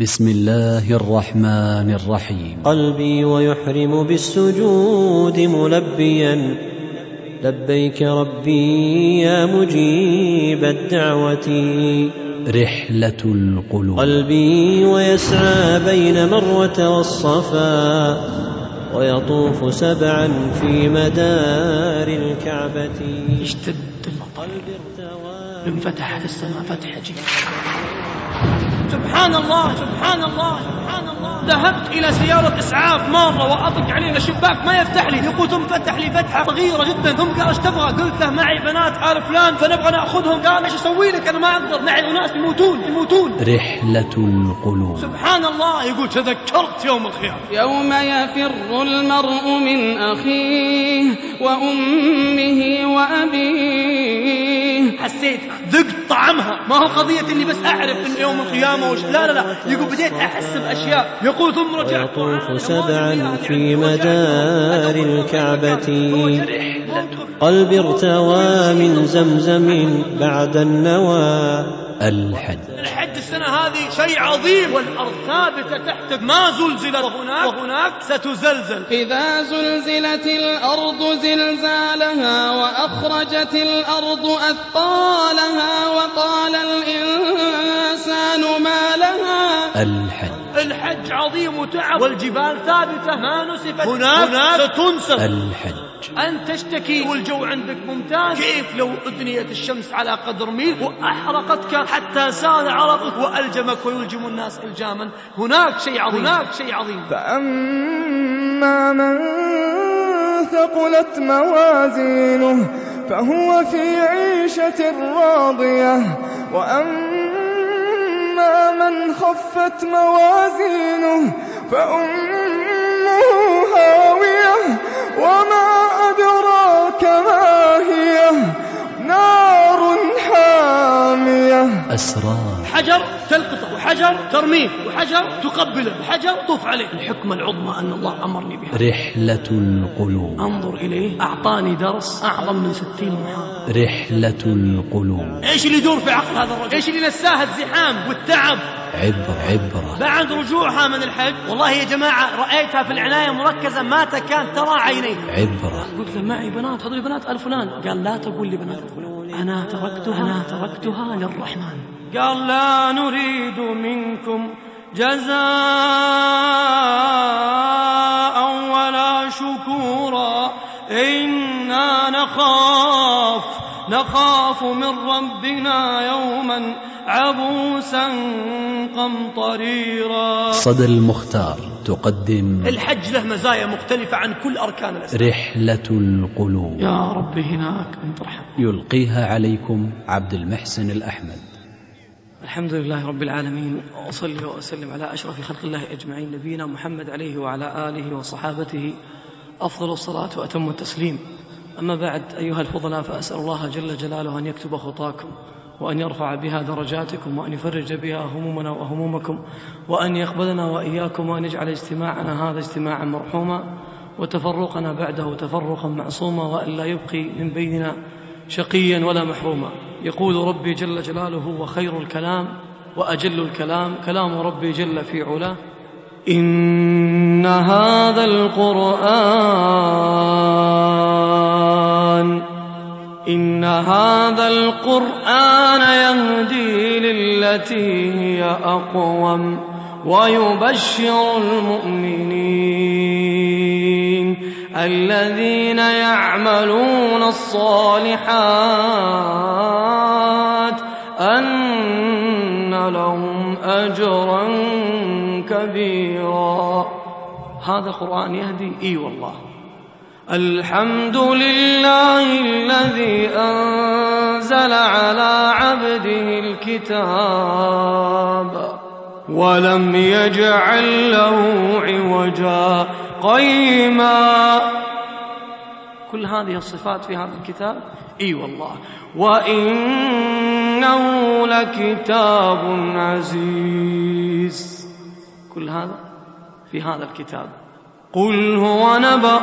بسم الله الرحمن الرحيم. قلبي ويحرم بالسجود ملبيا. لبيك ربي يا مجيب الدعوة. رحلة القلوب. قلبي ويسعى بين مروة والصفا. ويطوف سبعا في مدار الكعبة. اشتد المطر. انفتحت السماء فتح عجيب سبحان الله سبحان الله سبحان الله. ذهبت إلى سيارة إسعاف مرة وأطق عليه الشباك ما يفتح لي. يقول ثم فتح لي فتحة صغيرة جدا ثم قال إيش تبغى؟ قلت له معي بنات آل فلان فنبغى نأخذهم. قال إيش أسوي لك؟ أنا ما أقدر. معي أناس يموتون يموتون. رحلة القلوب. سبحان الله. يقول تذكرت يوم الخيام. يوم يفر المرء من أخيه وأمه وأبيه. حسيت ذقت طعمها. ما هو قضية إني بس أعرف ان يوم القيامة وش لا لا لا. يقول بديت احس باشياء يقول ثم رجعت. ويطوف سبعا في مدار الكعبة. قلبي ارتوى من زمزم بعد النوى. الحج الحج السنة هذه شيء عظيم والأرض ثابتة تحتك ما زلزلت وهناك وهناك ستزلزل. إذا زلزلت الأرض زلزالها وأخرجت الأرض أثقالها وقال الإنسان ما لها. الحج الحج عظيم وتعب والجبال ثابتة ما نسفت هناك, هناك ستنسف. الحج أنت تشتكي والجو عندك ممتاز. كيف لو أدنيت الشمس على قدر ميل وأحرقتك؟ حتى سال عرقك وألجمك ويلجم الناس إلجاما. هناك شيء عظيم. هناك شيء عظيم. فأما من ثقلت موازينه فهو في عيشة راضية. وأما من خفت موازينه فأمه هاوية. وما أدراك ما هي؟ نار حامية. أسرار. حجر تلقطه وحجر ترميه وحجر تقبله وحجر طوف عليه. الحكمة العظمى أن الله أمرني بها رحلة القلوب. أنظر إليه أعطاني درس أعظم من ستين محاضرة. رحلة القلوب. إيش اللي يدور في عقل هذا الرجل؟ إيش اللي نساه الزحام والتعب؟ عبرة عبرة. بعد رجوعها من الحج والله يا جماعة رأيتها في العناية مركزة ما تكاد ترى عينيه. عبرة. قلت له معي بنات هذول بنات آل فلان. قال لا تقول لي بنات. أنا تركتها أنا تركتها للرحمن. قال لا نريد منكم جزاء ولا شكورا. إنا نخاف نخاف من ربنا يوما عبوسا قمطريرا. صدى المختار تقدم الحج له مزايا مختلفة عن كل أركان الإسلام. رحلة القلوب. يا رب هناك أنت ارحم يلقيها عليكم عبد المحسن الأحمد. الحمد لله رب العالمين وأصلي وأسلم على أشرف خلق الله أجمعين نبينا محمد عليه وعلى آله وصحابته أفضل الصلاة وأتم التسليم. أما بعد أيها الفضلاء فأسأل الله جل جلاله أن يكتب خطاكم وأن يرفع بها درجاتكم وأن يفرج بها همومنا وهمومكم وأن يقبلنا وإياكم وأن يجعل اجتماعنا هذا اجتماعا مرحوما وتفرقنا بعده تفرقا معصوما وأن لا يبقي من بيننا شقيا ولا محروما. يقول ربي جل جلاله وخير الكلام وأجل الكلام كلام ربي جل في علاه. إن هذا القرآن إن هذا القرآن يهدي للتي هي أقوم ويبشر المؤمنين الذين يعملون الصالحات. أجرا كبيرا. هذا القرآن يهدي؟ إي والله. الحمد لله الذي أنزل على عبده الكتاب ولم يجعل له عوجا قيما. كل هذه الصفات في هذا الكتاب؟ إي والله. وإنه لكتاب عزيز. كل هذا في هذا الكتاب. قل هو نبأ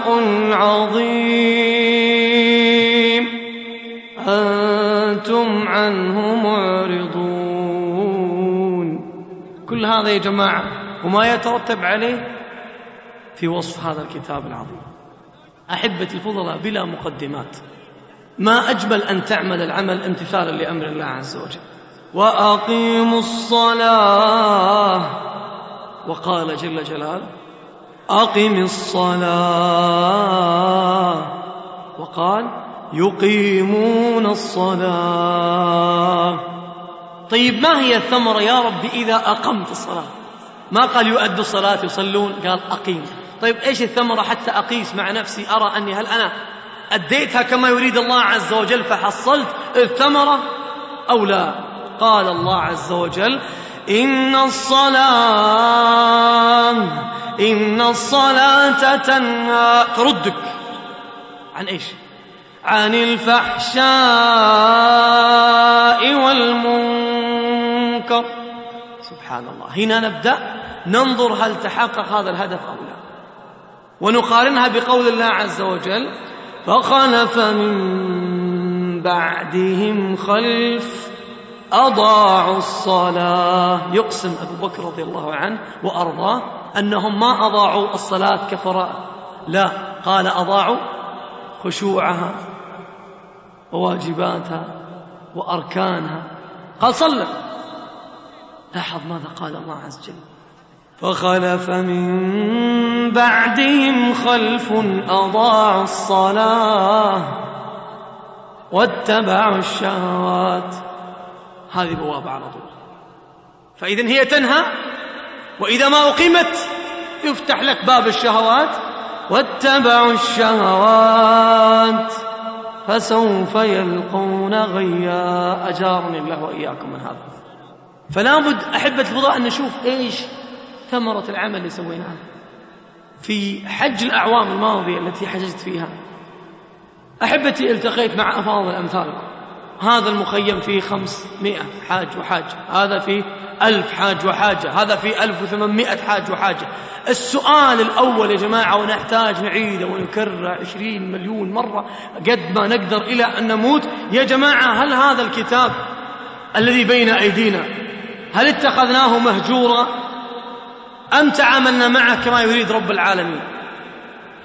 عظيم. أنتم عنه معرضون. كل هذا يا جماعة وما يترتب عليه في وصف هذا الكتاب العظيم. أحبتي الفضلاء بلا مقدمات. ما أجمل أن تعمل العمل امتثالا لأمر الله عز وجل. وأقيموا الصلاة. وقال جل جلاله أقم الصلاة. وقال يقيمون الصلاة. طيب ما هي الثمرة يا رب إذا أقمت الصلاة؟ ما قال يؤدوا الصلاة يصلون؟ قال أقيم طيب إيش الثمرة حتى أقيس مع نفسي؟ أرى أني هل أنا أديتها كما يريد الله عز وجل فحصلت الثمرة أو لا؟ قال الله عز وجل إن الصلاة إن الصلاة تنهى تردك. عن إيش؟ عن الفحشاء والمنكر. سبحان الله. هنا نبدأ ننظر هل تحقق هذا الهدف أو لا. ونقارنها بقول الله عز وجل فخلف من بعدهم خلف أضاعوا الصلاة. يقسم أبو بكر رضي الله عنه وأرضاه أنهم ما أضاعوا الصلاة كفراء. لا قال أضاعوا خشوعها وواجباتها وأركانها. قال صلى. لاحظ ماذا قال الله عز وجل؟ فخلف من بعدهم خلف أضاعوا الصلاة واتبعوا الشهوات. هذه بوابة على طول. فإذا هي تنهى وإذا ما أقيمت يفتح لك باب الشهوات. واتبعوا الشهوات فسوف يلقون غيا. أجارني الله وإياكم من هذا. فلا بد أحبة الفضاء أن نشوف إيش ثمرة العمل اللي سويناه في حج الأعوام الماضية التي حججت فيها. أحبتي التقيت مع أفاضل أمثالكم هذا المخيم فيه خمسمائة حاج وحاجة. هذا فيه ألف حاج وحاجة. هذا فيه ألف وثمانمائة حاج وحاجة. السؤال الأول يا جماعة ونحتاج نعيده ونكرره عشرين مليون مرة قد ما نقدر إلى أن نموت. يا جماعة هل هذا الكتاب الذي بين أيدينا هل اتخذناه مهجورا؟ أم تعاملنا معه كما يريد رب العالمين؟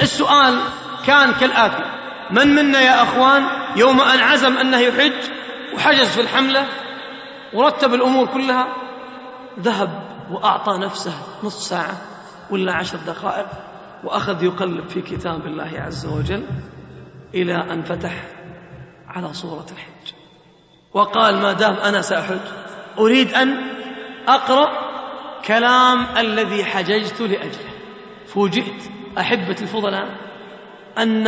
السؤال كان كالآتي. من منا يا أخوان يوم أن عزم أنه يحج وحجز في الحملة ورتب الأمور كلها ذهب وأعطى نفسه نصف ساعة ولا عشر دقائق وأخذ يقلب في كتاب الله عز وجل إلى أن فتح على صورة الحج. وقال ما دام أنا سأحج أريد أن أقرأ كلام الذي حججت لأجله. فوجئت. أحبة الفضلاء أن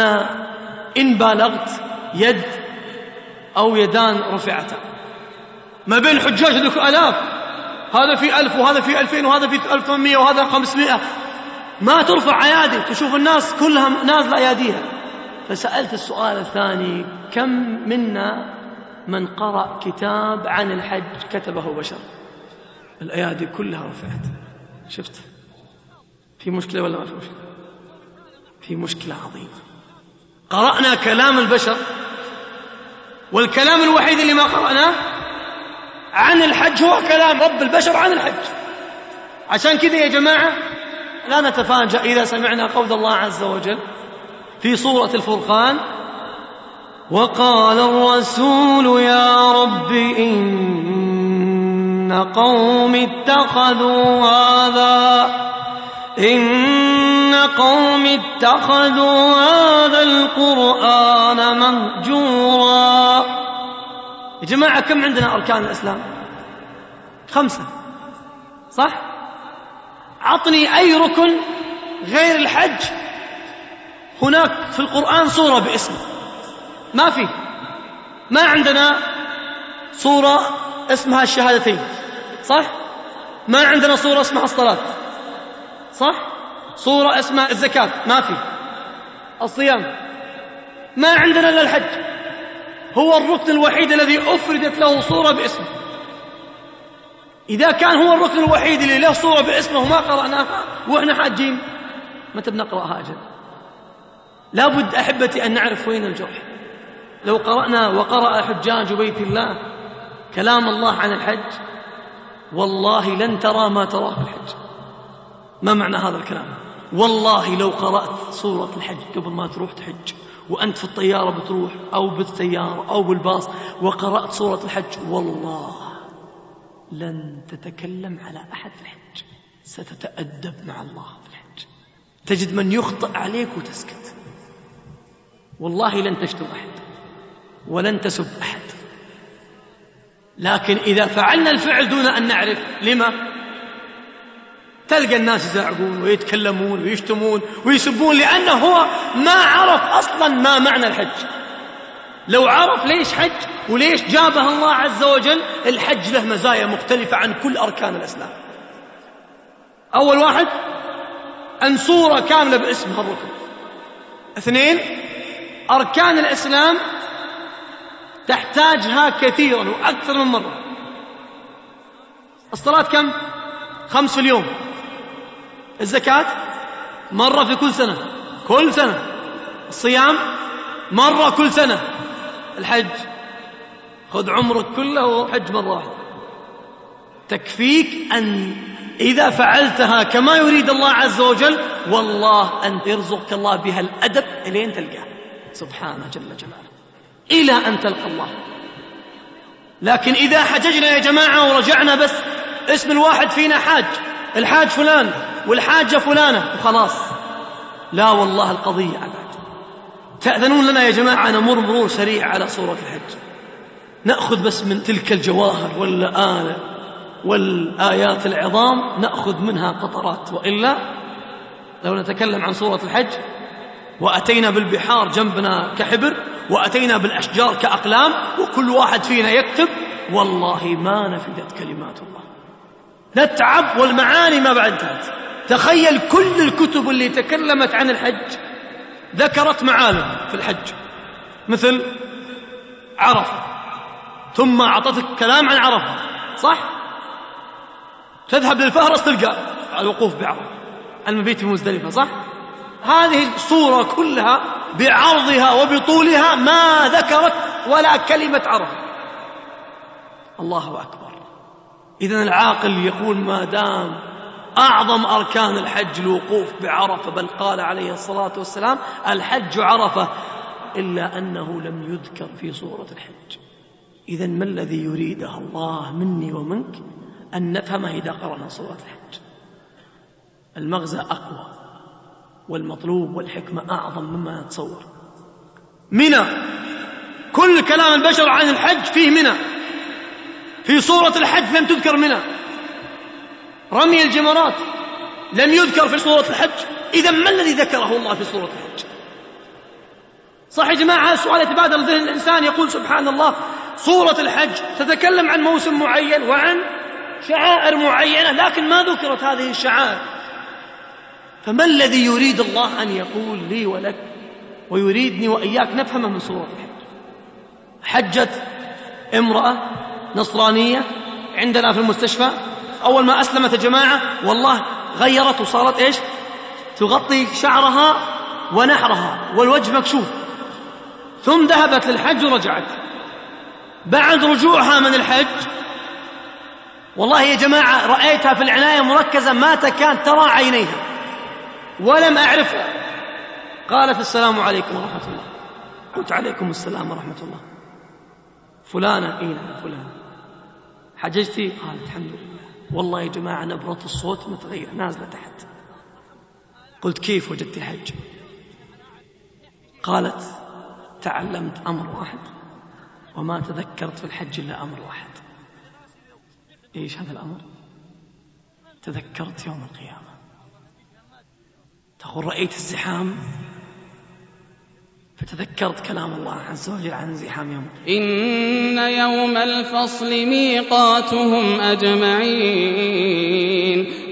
إن بالغت يد أو يدان رفعتا. ما بين الحجاج ذلك ألاف. هذا في ألف وهذا في ألفين وهذا في ألف ومية وهذا خمسمائة. ما ترفع أيادي. تشوف الناس كلها نازلة أياديها. فسألت السؤال الثاني كم منا من قرأ كتاب عن الحج كتبه بشر؟ الأيادي كلها رفعت. شفت؟ في مشكلة ولا ما في مشكلة؟ في مشكلة عظيمة. قرأنا كلام البشر والكلام الوحيد اللي ما قرأناه عن الحج هو كلام رب البشر عن الحج. عشان كذا يا جماعة لا نتفاجأ إذا سمعنا قول الله عز وجل في سورة الفرقان وقال الرسول يا رب إن قوم اتخذوا هذا إن قوم اتخذوا هذا القرآن مهجورا. يا جماعة كم عندنا أركان الإسلام؟ خمسة. صح؟ عطني أي ركن غير الحج. هناك في القرآن صورة باسمه. ما في. ما عندنا صورة اسمها الشهادتين صح؟ ما عندنا صورة اسمها الصلاة صح؟ صورة اسمها الزكاة ما في. الصيام ما عندنا إلا الحج. هو الركن الوحيد الذي أفردت له صورة باسمه. إذا كان هو الركن الوحيد اللي له صورة باسمه وما قرأناها وإحنا حاجين متى بنقرأها أجل لابد أحبتي أن نعرف وين الجرح. لو قرأنا وقرأ حجاج بيت الله كلام الله عن الحج والله لن ترى ما تراه في الحج. ما معنى هذا الكلام؟ والله لو قرأت سورة الحج قبل ما تروح تحج وأنت في الطيارة بتروح أو بالسيارة أو بالباص وقرأت سورة الحج والله لن تتكلم على أحد في الحج. ستتأدب مع الله في الحج. تجد من يخطئ عليك وتسكت. والله لن تشتم أحد ولن تسب أحد. لكن إذا فعلنا الفعل دون أن نعرف لما؟ تلقى الناس يزعقون ويتكلمون ويشتمون ويسبون لأنه هو ما عرف أصلا ما معنى الحج. لو عرف ليش حج وليش جابه الله عز وجل؟ الحج له مزايا مختلفة عن كل أركان الإسلام. أول واحد أن صورة كاملة باسمها الركن. اثنين أركان الإسلام تحتاجها كثيرا وأكثر من مرة. الصلاة كم؟ خمس في اليوم. الزكاة؟ مرة في كل سنة. كل سنة. الصيام؟ مرة كل سنة. الحج؟ خذ عمرك كله وحج مرة واحدة. تكفيك أن إذا فعلتها كما يريد الله عز وجل والله أن يرزقك الله بها الأدب إلين تلقاه. سبحانه جل جلاله. إلى أن تلقى الله. لكن إذا حججنا يا جماعة ورجعنا بس اسم الواحد فينا حاج الحاج فلان والحاجة فلانة وخلاص. لا والله القضية أبعد. تأذنون لنا يا جماعة؟ نمر مرور سريع على صورة الحج. نأخذ بس من تلك الجواهر والآلة والآيات العظام نأخذ منها قطرات. وإلا لو نتكلم عن صورة الحج وأتينا بالبحار جنبنا كحبر وأتينا بالأشجار كأقلام وكل واحد فينا يكتب والله ما نفدت كلمات الله نتعب والمعاني ما بعد انتهت تخيل كل الكتب اللي تكلمت عن الحج ذكرت معالم في الحج مثل عرفة ثم أعطتك كلام عن عرفة صح؟ تذهب للفهرس تلقى الوقوف بعرفة المبيت في مزدلفة صح؟ هذه الصورة كلها بعرضها وبطولها ما ذكرت ولا كلمة عرفة الله أكبر. إذا العاقل يقول ما دام أعظم أركان الحج الوقوف بعرفة بل قال عليه الصلاة والسلام الحج عرفة إلا أنه لم يذكر في صورة الحج. إذا ما الذي يريده الله مني ومنك أن نفهمه إذا قرأنا صورة الحج؟ المغزى أقوى. والمطلوب والحكمة أعظم مما نتصور منى. كل كلام البشر عن الحج فيه منى. في صورة الحج لم تذكر منى. رمي الجمرات لم يذكر في صورة الحج. إذا ما الذي ذكره الله في صورة الحج؟ صح يا جماعة السؤال يتبادل ذهن الإنسان. يقول سبحان الله صورة الحج تتكلم عن موسم معين وعن شعائر معينة لكن ما ذكرت هذه الشعائر. فما الذي يريد الله أن يقول لي ولك ويريدني وإياك نفهمه من صورة الحج حجت امرأة نصرانية عندنا في المستشفى أول ما أسلمت يا جماعة والله غيرت وصارت إيش؟ تغطي شعرها ونحرها والوجه مكشوف. ثم ذهبت للحج ورجعت. بعد رجوعها من الحج والله يا جماعة رأيتها في العناية مركزة ما تكاد ترى عينيها. ولم أعرفها قالت السلام عليكم ورحمة الله. قلت عليكم السلام ورحمة الله. فلانة إيه نعم فلانة. حججتي؟ قالت الحمد لله. والله يا جماعة نبرة الصوت متغيرة نازلة تحت. قلت كيف وجدت الحج؟ قالت تعلمت أمر واحد وما تذكرت في الحج إلا أمر واحد. إيش هذا الأمر؟ تذكرت يوم القيامة. تقول رأيت الزحام؟ فتذكرت كلام الله عز وجل عن زحام يوم إن يوم الفصل ميقاتهم أجمعين.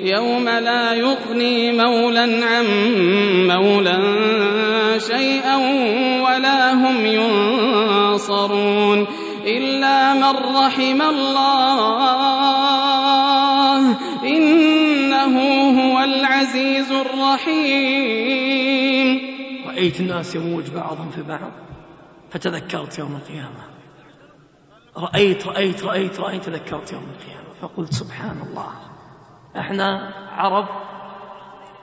يوم لا يغني مولا عن مولا شيئا ولا هم ينصرون إلا من رحم الله العزيز الرحيم. رأيت الناس يموج بعضهم في بعض فتذكرت يوم القيامة. رأيت رأيت رأيت رأيت تذكرت يوم القيامة. فقلت سبحان الله. إحنا عرب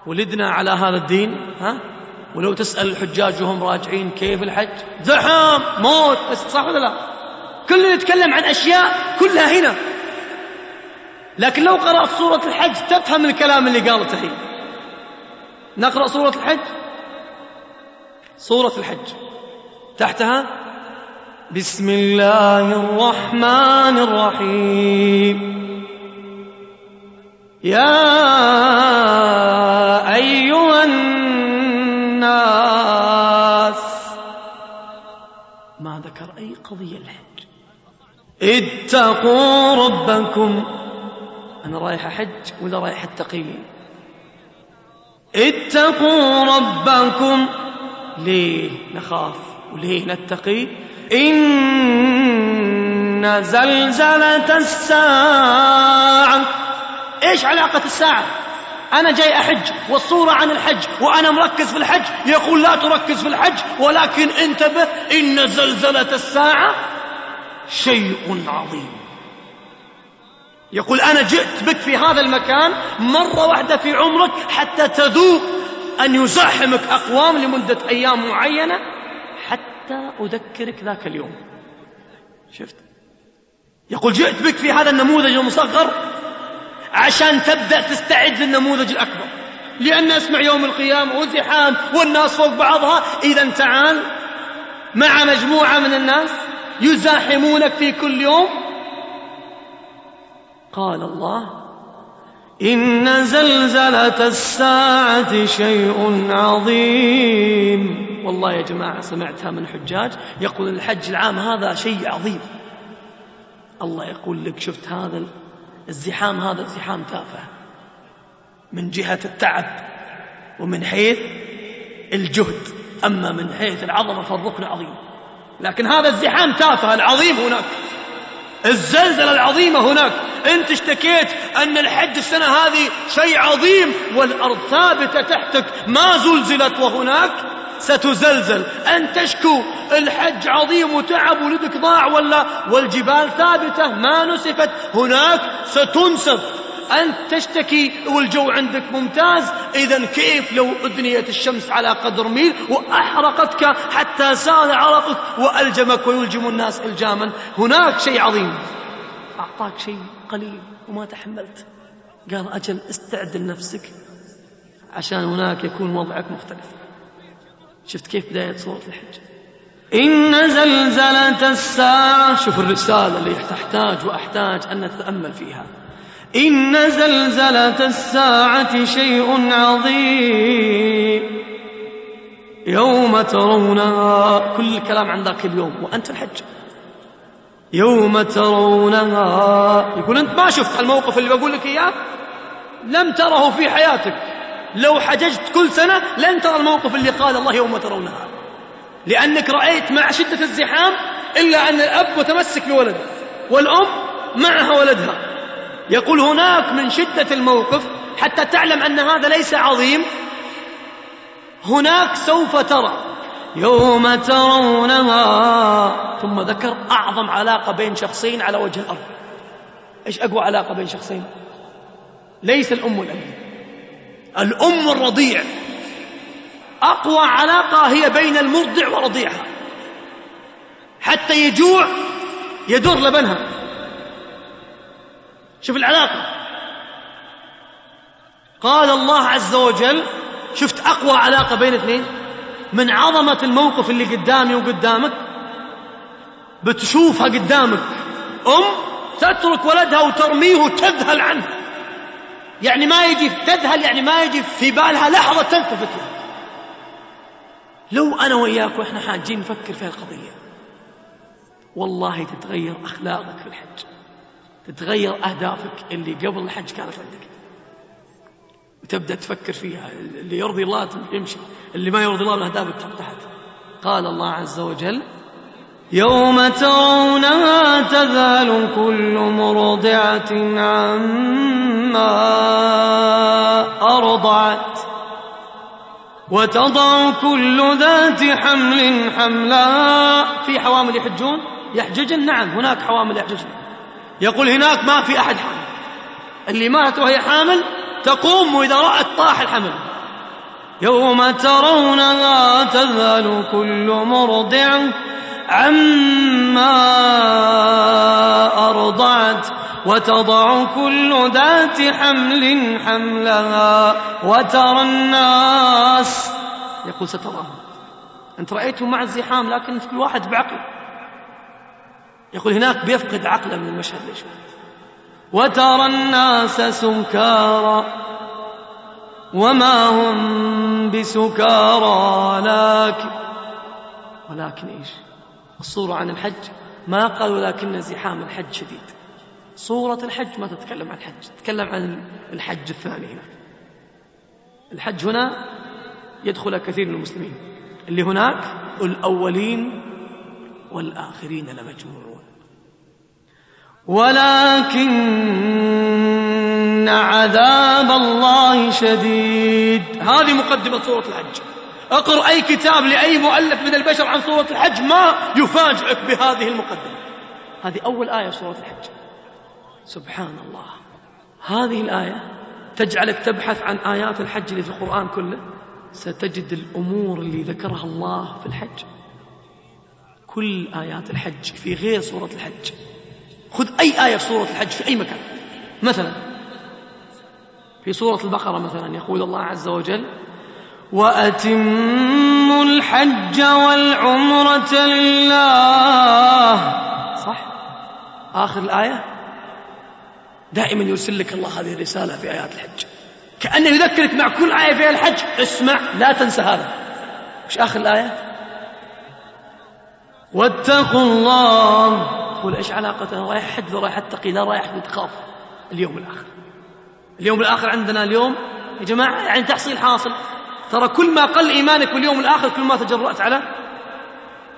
ولدنا على هذا الدين ها؟ ولو تسأل الحجاج وهم راجعين كيف الحج؟ زحام موت بس صح ولا لا؟ كل يتكلم عن أشياء كلها هنا. لكن لو قرأت سورة الحج تفهم الكلام اللي قالته هي نقرأ سورة الحج؟ سورة الحج. تحتها بسم الله الرحمن الرحيم. يا أيها الناس ما ذكر أي قضية الحج. اتقوا ربكم. أنا رايح أحج ولا رايح أتقي اتقوا ربكم. ليه نخاف وليه نتقي؟ إن زلزلة الساعة. إيش علاقة الساعة؟ أنا جاي أحج والصورة عن الحج وأنا مركز في الحج. يقول لا تركز في الحج ولكن انتبه إن زلزلة الساعة شيء عظيم. يقول أنا جئت بك في هذا المكان مرة واحدة في عمرك حتى تذوق أن يزاحمك أقوام لمدة أيام معينة حتى أذكرك ذاك اليوم. شفت؟ يقول جئت بك في هذا النموذج المصغر عشان تبدأ تستعد للنموذج الأكبر. لأن اسمع يوم القيامة وزحام والناس فوق بعضها. إذا تعال مع مجموعة من الناس يزاحمونك في كل يوم. قال الله إن زلزلة الساعة شيء عظيم. والله يا جماعة سمعتها من حجاج يقول الحج العام هذا شيء عظيم. الله يقول لك شفت هذا الزحام هذا الزحام تافه. من جهة التعب ومن حيث الجهد. أما من حيث العظمة فالركن عظيم. لكن هذا الزحام تافه العظيم هناك. الزلزلة العظيمة هناك. انت اشتكيت ان الحج السنة هذه شيء عظيم والأرض ثابتة تحتك. ما زلزلت وهناك؟ ستزلزل. أن تشكو الحج عظيم وتعب ولدك ضاع ولا؟ والجبال ثابتة ما نسفت. هناك ستنسف أنت تشتكي والجو عندك ممتاز إذا كيف لو أدنيت الشمس على قدر ميل وأحرقتك حتى سال عرقك وألجمك ويلجم الناس إلجاما؟ هناك شيء عظيم. أعطاك شيء قليل وما تحملت. قال أجل استعد لنفسك عشان هناك يكون وضعك مختلف. شفت كيف بداية سورة الحج؟ إن زلزلة الساعة شوف الرسالة اللي تحتاج وأحتاج أن نتأمل فيها. إن زلزلة الساعة شيء عظيم. يوم ترونها كل الكلام عن ذاك اليوم وأنت الحج. يوم ترونها. يقول أنت ما شفت الموقف اللي بقول لك إياه؟ لم تره في حياتك. لو حججت كل سنة لن ترى الموقف اللي قال الله يوم ترونها. لأنك رأيت مع شدة الزحام إلا أن الأب متمسك بولده والأم معها ولدها. يقول هناك من شدة الموقف حتى تعلم أن هذا ليس عظيم. هناك سوف ترى يوم ترونها ثم ذكر أعظم علاقة بين شخصين على وجه الأرض. إيش أقوى علاقة بين شخصين؟ ليس الأم والأب. الأم والرضيع. أقوى علاقة هي بين المرضع ورضيعها. حتى يجوع يدور لبنها. شوف العلاقة. قال الله عز وجل شفت أقوى علاقة بين اثنين؟ من عظمة الموقف اللي قدامي وقدامك بتشوفها قدامك. أم تترك ولدها وترميه وتذهل عنه. يعني ما يجي تذهل يعني ما يجي في بالها لحظة تلتفت له. لو أنا وياك وإحنا حاجين نفكر في القضية والله تتغير أخلاقك في الحج. تتغير أهدافك اللي قبل الحج كانت عندك. وتبدأ تفكر فيها. اللي يرضي الله يمشي. اللي ما يرضي الله الأهداف تحت. قال الله عز وجل يوم ترونها تذهل كل مرضعة عما أرضعت. وتضع كل ذات حمل حملها في حوامل يحجون؟ يحججن؟ نعم هناك حوامل يحججن. يقول هناك ما في أحد حامل. اللي ماتت وهي حامل تقوم وإذا رأت طاح الحمل. يوم ترونها تذهل كل مرضع عما أرضعت وتضع كل ذات حمل حملها وترى الناس. يقول ستراهم أنت رأيتهم مع الزحام لكن كل واحد بعقل يقول هناك بيفقد عقله من المشهد ليش؟ وترى الناس سكارى وما هم بسكارى لكن ولكن إيش؟ الصورة عن الحج ما قال ولكن زحام الحج شديد. صورة الحج ما تتكلم عن الحج تتكلم عن الحج الثاني هنا. الحج هنا يدخل كثير من المسلمين اللي هناك الأولين والآخرين لمجموعون. ولكن عذاب الله شديد. هذه مقدمة سورة الحج. اقرأ أي كتاب لأي مؤلف من البشر عن سورة الحج ما يفاجئك بهذه المقدمة. هذه أول آية سورة الحج. سبحان الله. هذه الآية تجعلك تبحث عن آيات الحج اللي في القرآن كله. ستجد الأمور اللي ذكرها الله في الحج. كل آيات الحج في غير سورة الحج. خذ أي آية في سورة الحج في أي مكان. مثلا في سورة البقرة مثلا يقول الله عز وجل وأتموا الحج والعمرة لله. صح؟ آخر الآية دائما يرسل لك الله هذه الرسالة في آيات الحج. كأنه يذكرك مع كل آية فيها الحج. اسمع لا تنسى هذا. إيش آخر الآية؟ واتقوا الله قول إيش علاقة أنا رايح حج رايح أتقي لا رايح تخاف اليوم الآخر. اليوم الآخر عندنا اليوم يا جماعة يعني تحصيل حاصل. ترى كل ما قل إيمانك باليوم الآخر كل ما تجرأت على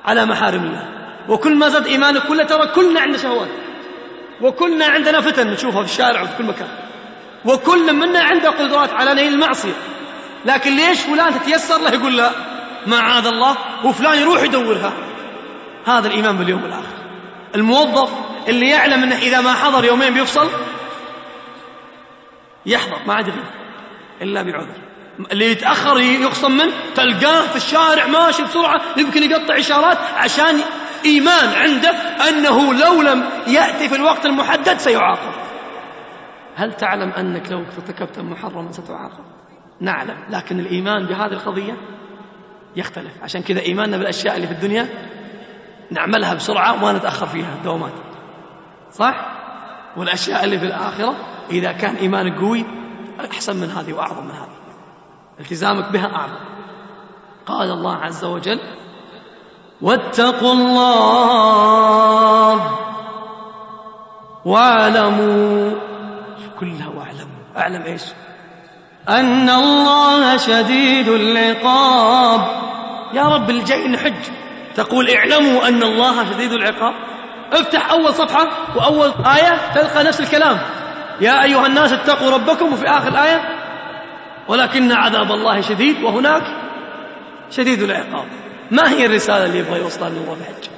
على محارم الله. وكل ما زاد إيمانك كله ترى كلنا عندنا شهوات. وكلنا عندنا فتن نشوفها في الشارع وفي كل مكان. وكل منا عنده قدرات على نيل المعصية. لكن ليش فلان تتيسر له يقول لا؟ معاذ الله وفلان يروح يدورها. هذا الإيمان باليوم الآخر. الموظف اللي يعلم أنه إذا ما حضر يومين بيفصل؟ يحضر ما عاد إلا بعذر. اللي يتأخر يخصم منه تلقاه في الشارع ماشي بسرعة يمكن يقطع إشارات عشان إيمان عنده أنه لو لم يأتي في الوقت المحدد سيعاقب. هل تعلم أنك لو ارتكبت محرما ستعاقب؟ نعلم لكن الإيمان بهذه القضية يختلف. عشان كذا إيماننا بالأشياء اللي في الدنيا نعملها بسرعة وما نتأخر فيها الدوامات صح؟ والأشياء اللي في الآخرة إذا كان إيمانك قوي أحسن من هذه وأعظم من هذه. التزامك بها أعظم. قال الله عز وجل واتقوا الله واعلموا. كلها واعلموا. أعلم إيش؟ أن الله شديد العقاب. يا رب اللي جاي نحج. تقول اعلموا أن الله شديد العقاب. افتح أول صفحة وأول آية تلقى نفس الكلام. يا أيها الناس اتقوا ربكم وفي آخر الايه ولكن عذاب الله شديد وهناك شديد العقاب. ما هي الرسالة اللي يبغى يوصلها النور الحج؟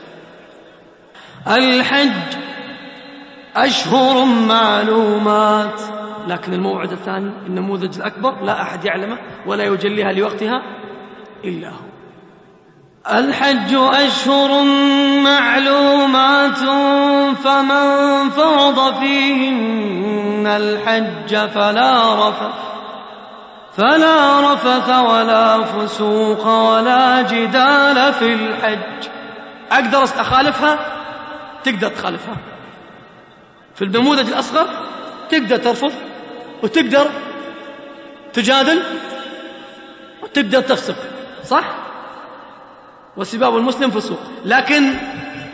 الحج أشهر معلومات. لكن الموعد الثاني النموذج الأكبر لا أحد يعلمه ولا يجليها لوقتها إلا هو. الحج أشهر معلومات فمن فرض فيهن الحج فلا رفث فلا رفث ولا فسوق ولا جدال في الحج. أقدر أخالفها تقدر تخالفها. في النموذج الأصغر تقدر ترفض وتقدر تجادل وتقدر تفسق صح؟ وسباب المسلم فسوق. لكن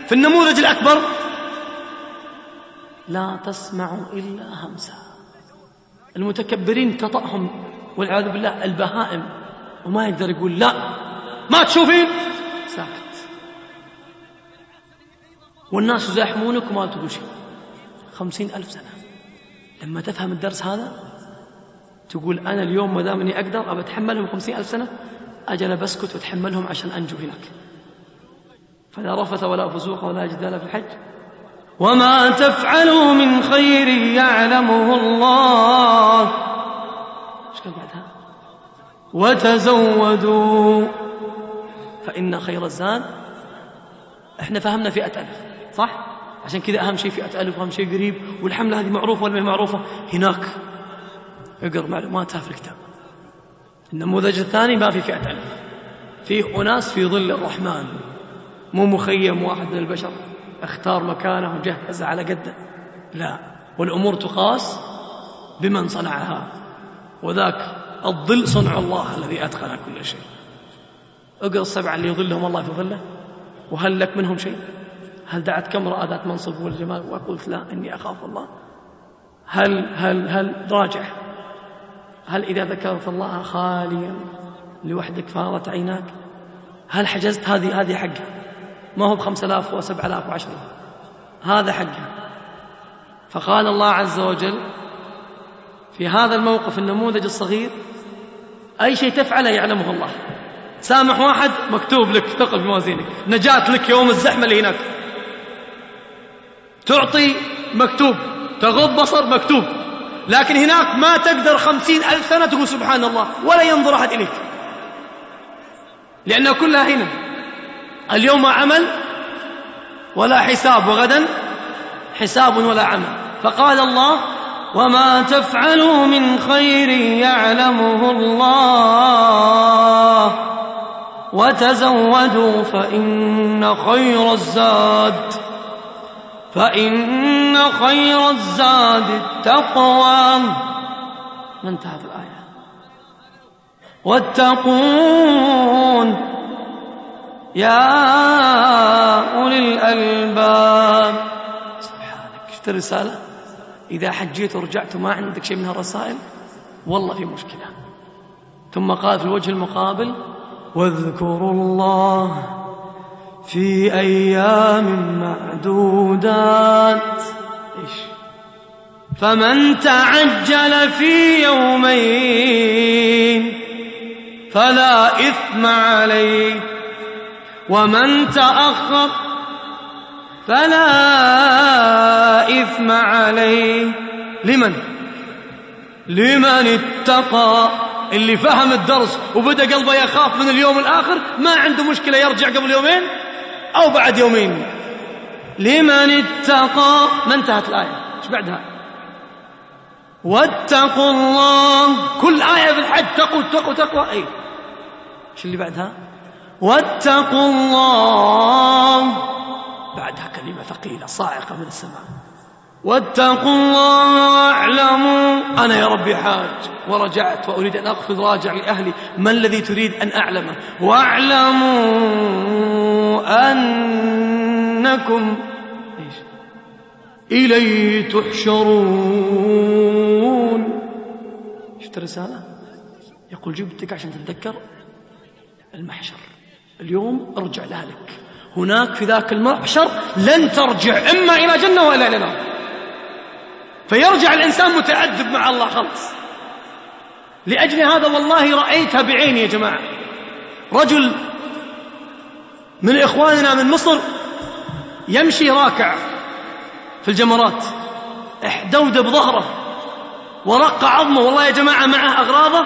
في النموذج الأكبر لا تسمع إلا همسا المتكبرين تطأهم والعياذ بالله البهائم. وما يقدر يقول لا. ما تشوفين؟ ساكت. والناس يزاحمونك وما تقول شيء. خمسين ألف سنة. لما تفهم الدرس هذا تقول أنا اليوم ما دام إني أقدر أبى أتحملهم خمسين ألف سنة؟ أجل بسكت وأتحملهم عشان أنجو هناك. فلا رفث ولا فسوق ولا جدال في الحج. وما تفعلوا من خير يعلمه الله. إيش بعدها؟ وتزودوا. فإن خير الزاد. إحنا فهمنا فئة ألف صح؟ عشان كذا أهم شيء فئة ألف وأهم شيء قريب والحملة هذه معروفة ولا معروفة؟ هناك. اقرأ معلوماتها في الكتاب. النموذج الثاني ما في فئة ألف فيه أناس في ظل الرحمن. مو مخيم واحد من البشر. اختار مكانه وجهز على قده. لا. والأمور تقاس بمن صنعها. وذاك الظل صنع الله الذي أتقن كل شيء. اقرأ السبعة اللي يظلهم الله في ظله. وهل لك منهم شيء؟ هل دعتك امرأة ذات منصب والجمال؟ وقلت لا إني أخاف الله. هل هل هل؟ راجع هل إذا ذكرت الله خاليا لوحدك فارت عيناك؟ هل حجزت هذه هذه حقه ما هو بخمس آلاف وسبع آلاف وعشرة. هذا حقه فقال الله عز وجل في هذا الموقف النموذج الصغير أي شيء تفعله يعلمه الله. سامح واحد مكتوب لك ثقل في موازينك. نجاة لك يوم الزحمة اللي هناك. تعطي مكتوب تغض بصر مكتوب. لكن هناك ما تقدر خمسين ألف سنة تقول سبحان الله ولا ينظر أحد إليك. لأنها كلها هنا. اليوم عمل ولا حساب وغدا حساب ولا عمل. فقال الله وما تفعلوا من خير يعلمه الله. وتزودوا فإن خير الزاد. فإن خير الزاد التقوى. ما انتهت الآية. واتقون يا أولي الألباب. سبحانك. شفت الرسالة؟ إذا حجيت ورجعت وما عندك شيء من هالرسائل والله في مشكلة. ثم قال في الوجه المقابل واذكروا الله. في أيام معدودات. فمن تعجل في يومين فلا إثم عليه ومن تأخر فلا إثم عليه. لمن؟ لمن اتقى. اللي فهم الدرس وبدأ قلبه يخاف من اليوم الآخر ما عنده مشكلة يرجع قبل يومين؟ أو بعد يومين. لمن اتقى ما انتهت الآية؟ إيش بعدها؟ واتقوا الله. كل آية في الحج تقوى تقوى تقوى أي إيش اللي بعدها؟ واتقوا الله. بعدها كلمة ثقيلة صاعقة من السماء. واتقوا الله واعلموا. أنا يا ربي حاج ورجعت وأريد أن أقفز راجع لأهلي. ما الذي تريد أن أعلمه؟ واعلموا أنكم إليه تحشرون. شفت الرسالة؟ يقول جبتك عشان تتذكر. المحشر. اليوم أرجع لأهلك. هناك في ذاك المحشر لن ترجع إما إلى جنة وإلا إلى نار. فيرجع الإنسان متأدب مع الله خلص لأجل هذا والله رأيتها بعيني يا جماعة. رجل من إخواننا من مصر يمشي راكع في الجمرات احدود بظهره ورق عظمه والله يا جماعة معه أغراضه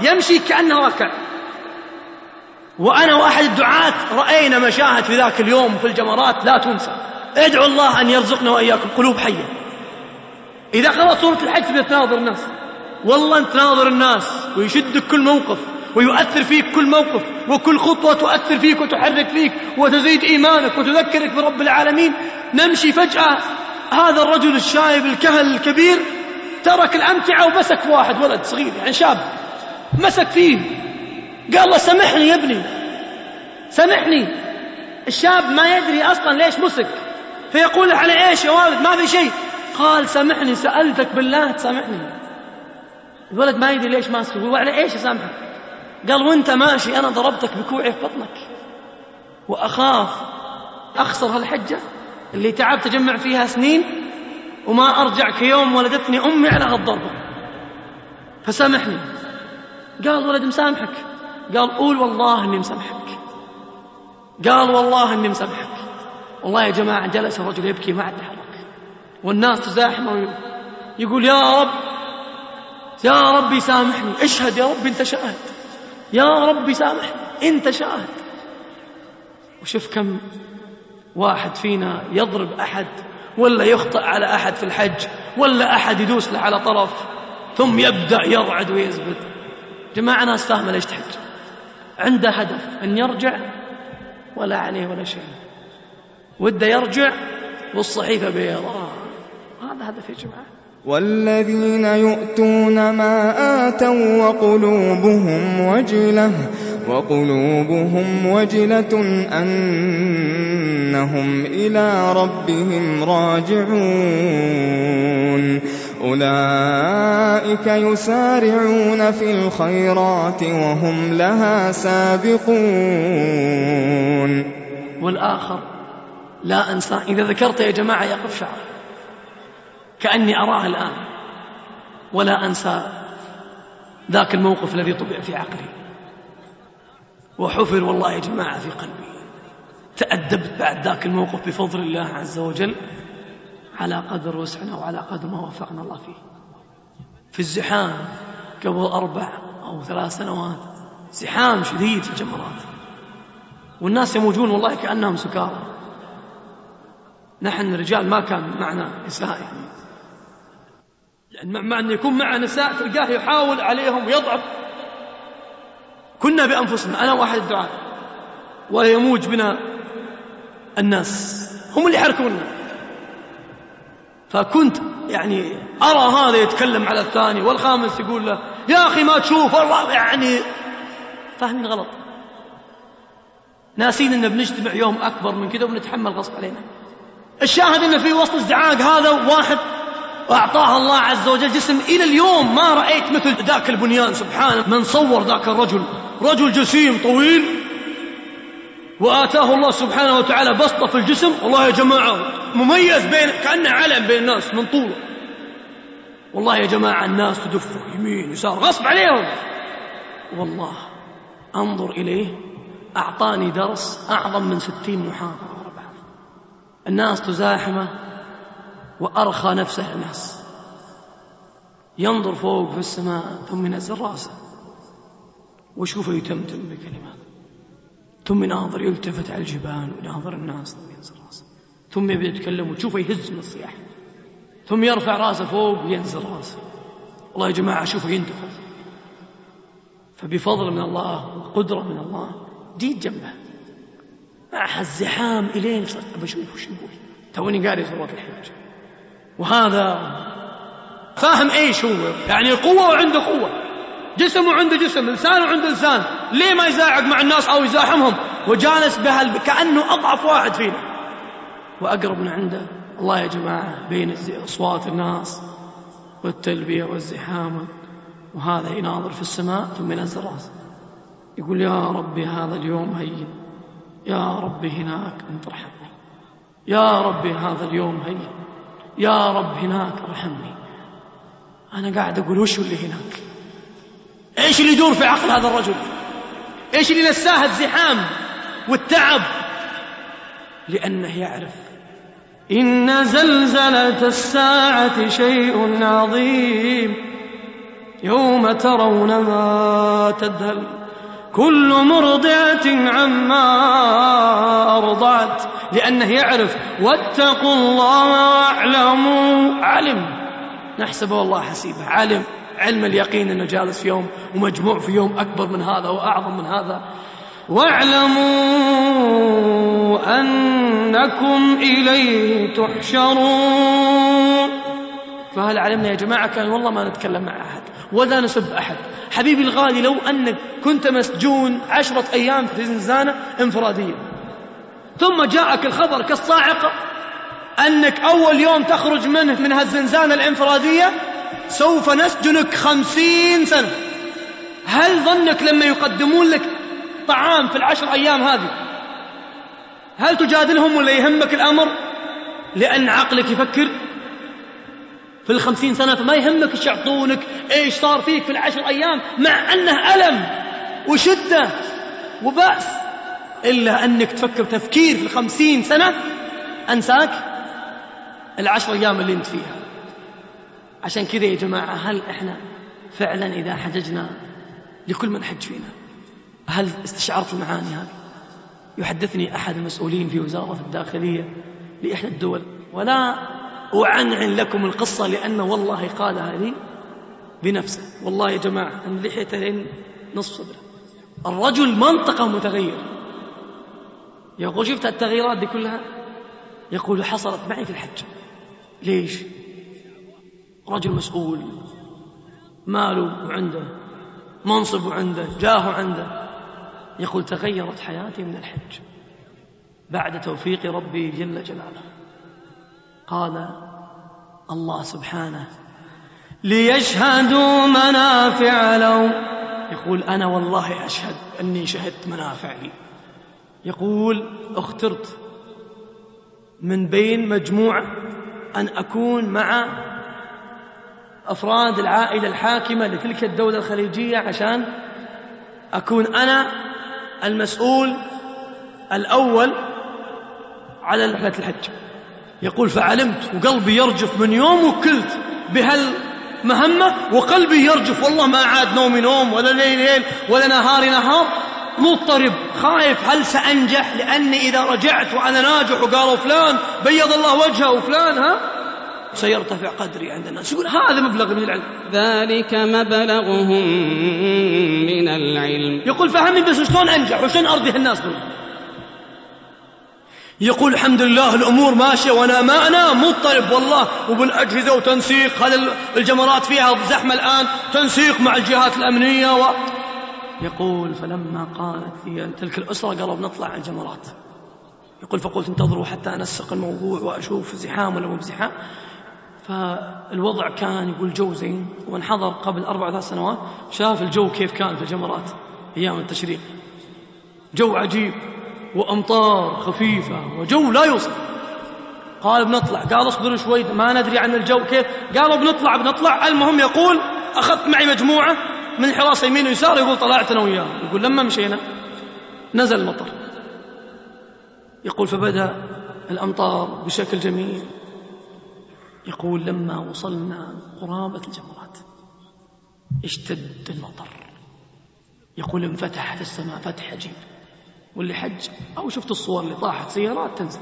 يمشي كأنه راكع. وأنا وأحد الدعاة رأينا مشاهد في ذاك اليوم في الجمرات لا تنسى. ادعوا الله أن يرزقنا وإياكم قلوب حية. إذا خلص سورة الحج تناظر الناس. والله أنت تناظر الناس ويشدك كل موقف ويؤثر فيك كل موقف وكل خطوة تؤثر فيك وتحرك فيك وتزيد إيمانك وتذكرك برب العالمين. نمشي فجأة. هذا الرجل الشايب الكهل الكبير ترك الأمتعة ومسك واحد ولد صغير يعني شاب. مسك فيه. قال له سامحني يا ابني. سامحني. الشاب ما يدري أصلا ليش مسك. فيقول على إيش يا والد؟ ما في شيء. قال سامحني سألتك بالله تسامحني. الولد ما يدري ليش ماسك يقول على إيش اسامحك قال وأنت ماشي أنا ضربتك بكوعي في بطنك. وأخاف أخسر هالحجة اللي تعبت أجمع فيها سنين وما ارجع كيوم ولدتني أمي على هالضربه فسامحني. قال ولد مسامحك. قال قول والله إني مسامحك. قال والله إني مسامحك. والله يا جماعة جلس الرجل يبكي ما تحرك والناس تزاحمه يقول يا رب يا ربي سامحني. اشهد يا رب انت شاهد. يا ربي سامحني انت شاهد. وشوف كم واحد فينا يضرب أحد ولا يخطئ على أحد في الحج ولا أحد يدوس له على طرف ثم يبدأ يرعد ويزبد. جماعة ناس فاهمة ليش تحج. عنده هدف أن يرجع ولا عليه ولا شيء. وده يرجع والصحيفة بيضاء. هذا هدف يا جماعة. والذين يؤتون ما آتوا وقلوبهم وجلة وقلوبهم وجلة أنهم إلى ربهم راجعون. أولئك يسارعون في الخيرات وهم لها سابقون. والآخر لا أنسى إذا ذكرت يا جماعة يقف شعر كأني أراه الآن ولا أنسى ذاك الموقف الذي طبع في عقلي. وحفر والله يا جماعة في قلبي. تأدبت بعد ذاك الموقف بفضل الله عز وجل على قدر وسعنا وعلى قدر ما وفقنا الله فيه. في الزحام قبل أربع أو ثلاث سنوات زحام شديد في الجمرات. والناس يموجون والله كأنهم سكارى. نحن رجال ما كان معنا نساء يعني مع أن يكون مع نساء تلقاه يحاول عليهم ويضعف. كنا بأنفسنا أنا واحد الدعاء ويموج بنا الناس. هم اللي يحركونا. فكنت يعني أرى هذا يتكلم على الثاني والخامس يقول له يا أخي ما تشوف والله يعني. فاهمين غلط. ناسين أن بنجتمع يوم أكبر من كذا وبنتحمل غصب علينا. الشاهد أن في وسط ازدعاج هذا واحد وأعطاها الله عز وجل جسم. إلى اليوم ما رأيت مثل ذاك البنيان. سبحانه من صور ذاك الرجل. رجل جسيم طويل. وآتاه الله سبحانه وتعالى بسطة في الجسم. والله يا جماعة مميز بين كأنه علم بين الناس من طوله. والله يا جماعة الناس تدفه يمين يسار. غصب عليهم. والله أنظر إليه. أعطاني درس أعظم من ستين محاضرة. الناس تزاحمه. وأرخى نفسه الناس. ينظر فوق في السماء ثم ينزل رأسه. وشوفه يتمتم بكلمات ثم يناظر يلتفت على الجبال ويناظر الناس ثم ينزل رأسه. ثم يبدا يتكلم وتشوفه يهز من الصياح ثم يرفع رأسه فوق وينزل رأسه. والله يا جماعة شوفه ينتفض فبفضل من الله وقدرة من الله جيت جنبه. مع الزحام إلين صرت بشوف وش يقول. توني قاري سوره الحج وهذا فاهم إيش هو؟ يعني قوة وعنده قوة. جسم وعنده جسم لسان وعنده لسان. ليه ما يزاعق مع الناس أو يزاحمهم؟ وجالس بهال كأنه أضعف واحد فينا. وأقرب من عنده الله يا جماعة بين أصوات الناس والتلبية والزحام. وهذا يناظر في السماء ثم ينزل رأسه. يقول يا ربي هذا اليوم هين. يا ربي هناك أنت ارحمني يا ربي هذا اليوم هين. يا رب هناك ارحمني. أنا قاعد أقول وش اللي هناك؟ إيش اللي يدور في عقل هذا الرجل؟ إيش اللي نساه الزحام والتعب؟ لأنه يعرف إن زلزلة الساعة شيء عظيم يوم ترونها تذهل. كل مرضعة عما أرضعت لأنه يعرف واتقوا الله واعلموا. علم نحسبه الله حسيبه. علم علم اليقين إنه جالس في يوم ومجموع في يوم أكبر من هذا وأعظم من هذا. واعلموا أنكم إليه تحشرون. فهل علمنا يا جماعة؟ كان والله ما نتكلم مع أحد ولا نسب أحد. حبيبي الغالي لو أنك كنت مسجون عشرة أيام في زنزانة انفرادية ثم جاءك الخبر كالصاعقة أنك أول يوم تخرج منه من هالزنزانة الانفرادية سوف نسجنك خمسين سنة. هل ظنك لما يقدمون لك طعام في العشر أيام هذه هل تجادلهم ولا يهمك الأمر؟ لأن عقلك يفكر في الخمسين سنة فما يهمك إيش يعطونك إيش صار فيك في العشر أيام مع أنه ألم وشدة وبأس. إلا أنك تفكر تفكير في الخمسين سنة أنساك العشر أيام اللي أنت فيها. عشان كذا يا جماعة هل إحنا فعلا إذا حججنا لكل من حج فينا؟ هل استشعرت المعاني هذه؟ يحدثني أحد المسؤولين في وزارة الداخلية لإحدى الدول ولا أعنعن لكم القصة لأنه والله قالها لي بنفسه. والله يا جماعة أن لحيته لين نصف صدره الرجل منطقة متغير يقول شفت التغييرات دي كلها؟ يقول حصلت معي في الحج. ليش؟ رجل مسؤول. ماله وعنده منصب وعنده جاه عنده؟ يقول تغيرت حياتي من الحج. بعد توفيق ربي جل جلاله. قال الله سبحانه ليشهدوا منافع لهم يقول أنا والله أشهد أني شهدت منافع لي يقول اخترت من بين مجموعة أن أكون مع أفراد العائلة الحاكمة لتلك الدولة الخليجية عشان أكون أنا المسؤول الأول على رحلة الحج. يقول فعلمت وقلبي يرجف من يوم وكلت بهالمهمة وقلبي يرجف والله ما عاد نومي نوم ولا ليل ليل ولا نهاري نهار. مضطرب خايف هل سأنجح؟ لأني إذا رجعت وأنا ناجح وقالوا فلان بيض الله وجهه وفلان ها؟ سيرتفع قدري عند الناس. يقول هذا مبلغ من العلم. ذلك مبلغهم من العلم. يقول فهمني بس شلون أنجح وشلون أرضي الناس دول؟ يقول الحمد لله الأمور ماشية وأنا ما أنام مضطرب والله وبالأجهزة وتنسيق هذا الجمرات فيها زحمة الآن تنسيق مع الجهات الأمنية و... يقول فلما قالت لي تلك الأسرة قالوا بنطلع على الجمرات. يقول فقلت انتظروا حتى أنسق الموضوع وأشوف زحام ولا مو بزحام. فالوضع كان يقول جو زين ومن حضر قبل أربع ثلاث سنوات شاف الجو كيف كان في الجمرات أيام التشريق. جو عجيب. وأمطار خفيفة وجو لا يوصف. قال بنطلع. قال اصبروا شوي ما ندري عن الجو كيف. قالوا بنطلع بنطلع. المهم يقول أخذت معي مجموعة من الحراسة يمين ويسار يقول طلعت أنا وياه يقول لما مشينا نزل المطر. يقول فبدأ الأمطار بشكل جميل. يقول لما وصلنا قرابة الجمرات اشتد المطر. يقول انفتحت السماء فتح عجيب واللي حج. أو شفت الصور اللي طاحت. سيارات تنزل.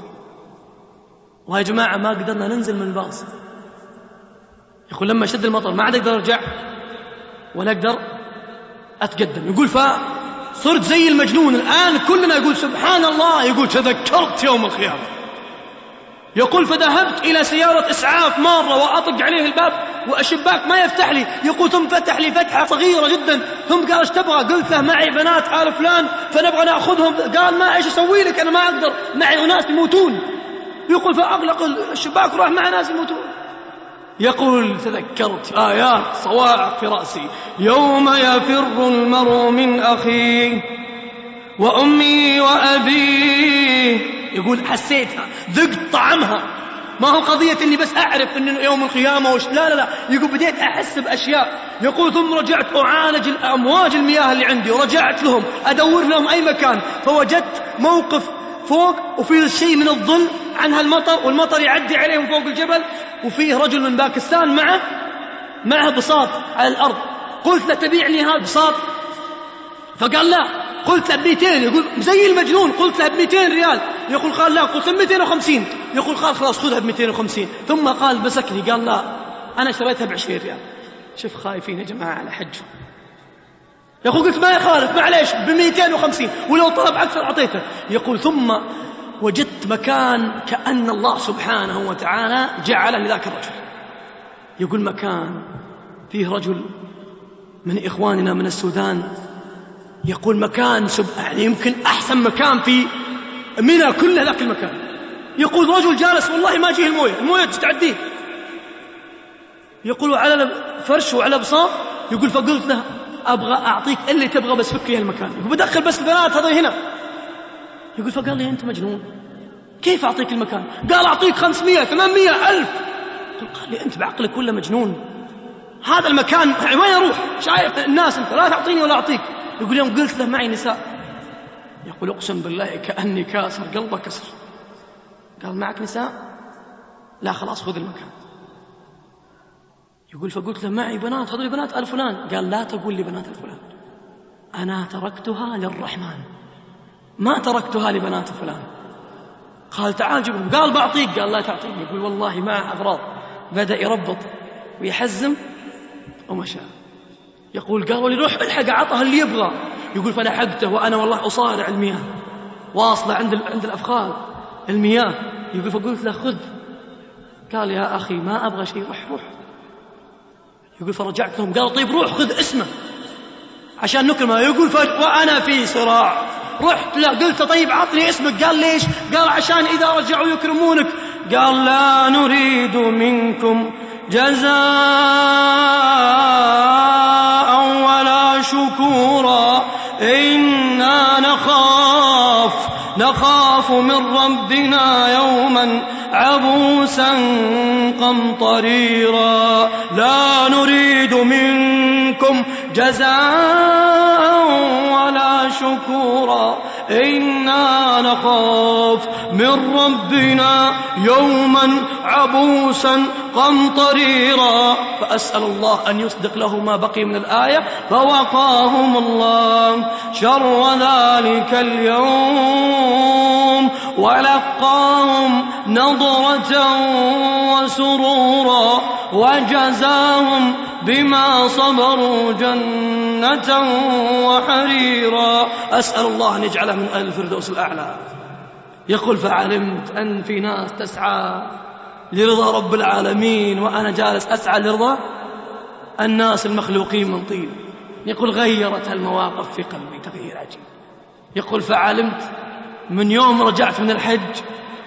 ويا جماعة ما قدرنا ننزل من الباص. يقول لما شد المطر ما عاد أقدر أرجع. ولا أقدر أتقدم. يقول فصرت زي المجنون. الآن كلنا يقول سبحان الله. يقول تذكرت يوم القيامة. يقول فذهبت إلى سيارة إسعاف مرة وأطق عليه الباب والشباك ما يفتح لي. يقول ثم فتح لي فتحة صغيرة جدا. ثم قال إيش تبغى؟ قلت له معي بنات آل فلان فنبغى نأخذهم. قال ما إيش أسوي لك؟ أنا ما أقدر. معي أناس يموتون. يقول فأغلق الشباك وراح مع ناس يموتون. يقول تذكرت آيات صواعق في رأسي. يوم يفر المرء من أخيه وأمي وأبيه يقول حسيتها ذقت طعمها. ما هو قضية إني بس أعرف إنه يوم القيامة وش لا لا لا. يقول بديت أحس بأشياء. يقول ثم رجعت أعالج أمواج المياه اللي عندي ورجعت لهم. أدور لهم أي مكان. فوجدت موقف فوق وفيه شيء من الظل عن هالمطر والمطر يعدي عليهم فوق الجبل. وفيه رجل من باكستان معه معه بساط على الأرض. قلت له تبيع لي هذا البساط فقال لا. قلت له ب 200 يقول زي المجنون قلت له ب 200 ريال. يقول قال لا قلت له 250 يقول قال خلاص خذها ب 250 ثم قال مسكني قال لا أنا شريتها ب 20 ريال. شوف خايفين يا جماعة على حجه يقول قلت ما يخالف معليش ب 250 ولو طلب أكثر أعطيته. يقول ثم وجدت مكان كأن الله سبحانه وتعالى جعله لذاك الرجل. يقول مكان فيه رجل من إخواننا من السودان يقول مكان سب يعني يمكن أحسن مكان في منى كلها ذاك المكان. يقول رجل جالس والله ما جيه الموية الموية تعديه. يقول على الفرش وعلى بساط يقول فقلت له أبغى أعطيك اللي تبغى بس فك لي المكان يقول بدخل بس البنات هذا هنا. يقول فقال لي أنت مجنون. كيف أعطيك المكان؟ قال أعطيك 500 800 ألف. قال لي أنت بعقلك ولا مجنون. هذا المكان وين أروح شايف الناس أنت لا تعطيني ولا أعطيك. يقول يوم قلت له معي نساء. يقول اقسم بالله كأني كاسر قلبه كسر. قال معك نساء؟ لا خلاص خذ المكان. يقول فقلت له معي بنات؟ هذول بنات الفلان؟ قال لا تقول لي بنات الفلان. أنا تركتها للرحمن. ما تركتها لبنات فلان. قال تعال جبهم قال بعطيك. قال لا تعطيني. يقول والله معه اغراض بدأ يربط ويحزم ومشى يقول قالوا لي روح الحق عطها اللي يبغى. يقول فلحقته وأنا والله أصارع المياه. واصلة عند عند الأفخاذ المياه. يقول فقلت له خذ. قال يا أخي ما أبغى شيء روح روح. يقول فرجعت لهم قال طيب روح خذ اسمه. عشان نكرمه. يقول وأنا في صراع. رحت له قلت طيب عطني اسمك. قال ليش؟ قال عشان إذا رجعوا يكرمونك. قال لا نريد منكم جزاء. شكورا. إنا نخاف نخاف من ربنا يوما عبوسا قمطريرا. لا نريد منكم جزاء ولا شكورا. إنا نخاف من ربنا يوما عبوسا قمطريرا. فأسأل الله أن يصدق له ما بقي من الآية. فوقاهم الله شر ذلك اليوم. ولقاهم نضرة وسرورا. وجزاهم بما صبروا جنة وحريرا. أسأل الله أن يجعله من أهل الفردوس الأعلى. يقول فعلمت أن في ناس تسعى لرضا رب العالمين وأنا جالس أسعى لرضا الناس المخلوقين من طين. يقول غيرت المواقف في قلبي تغيير عجيب. يقول فعلمت من يوم رجعت من الحج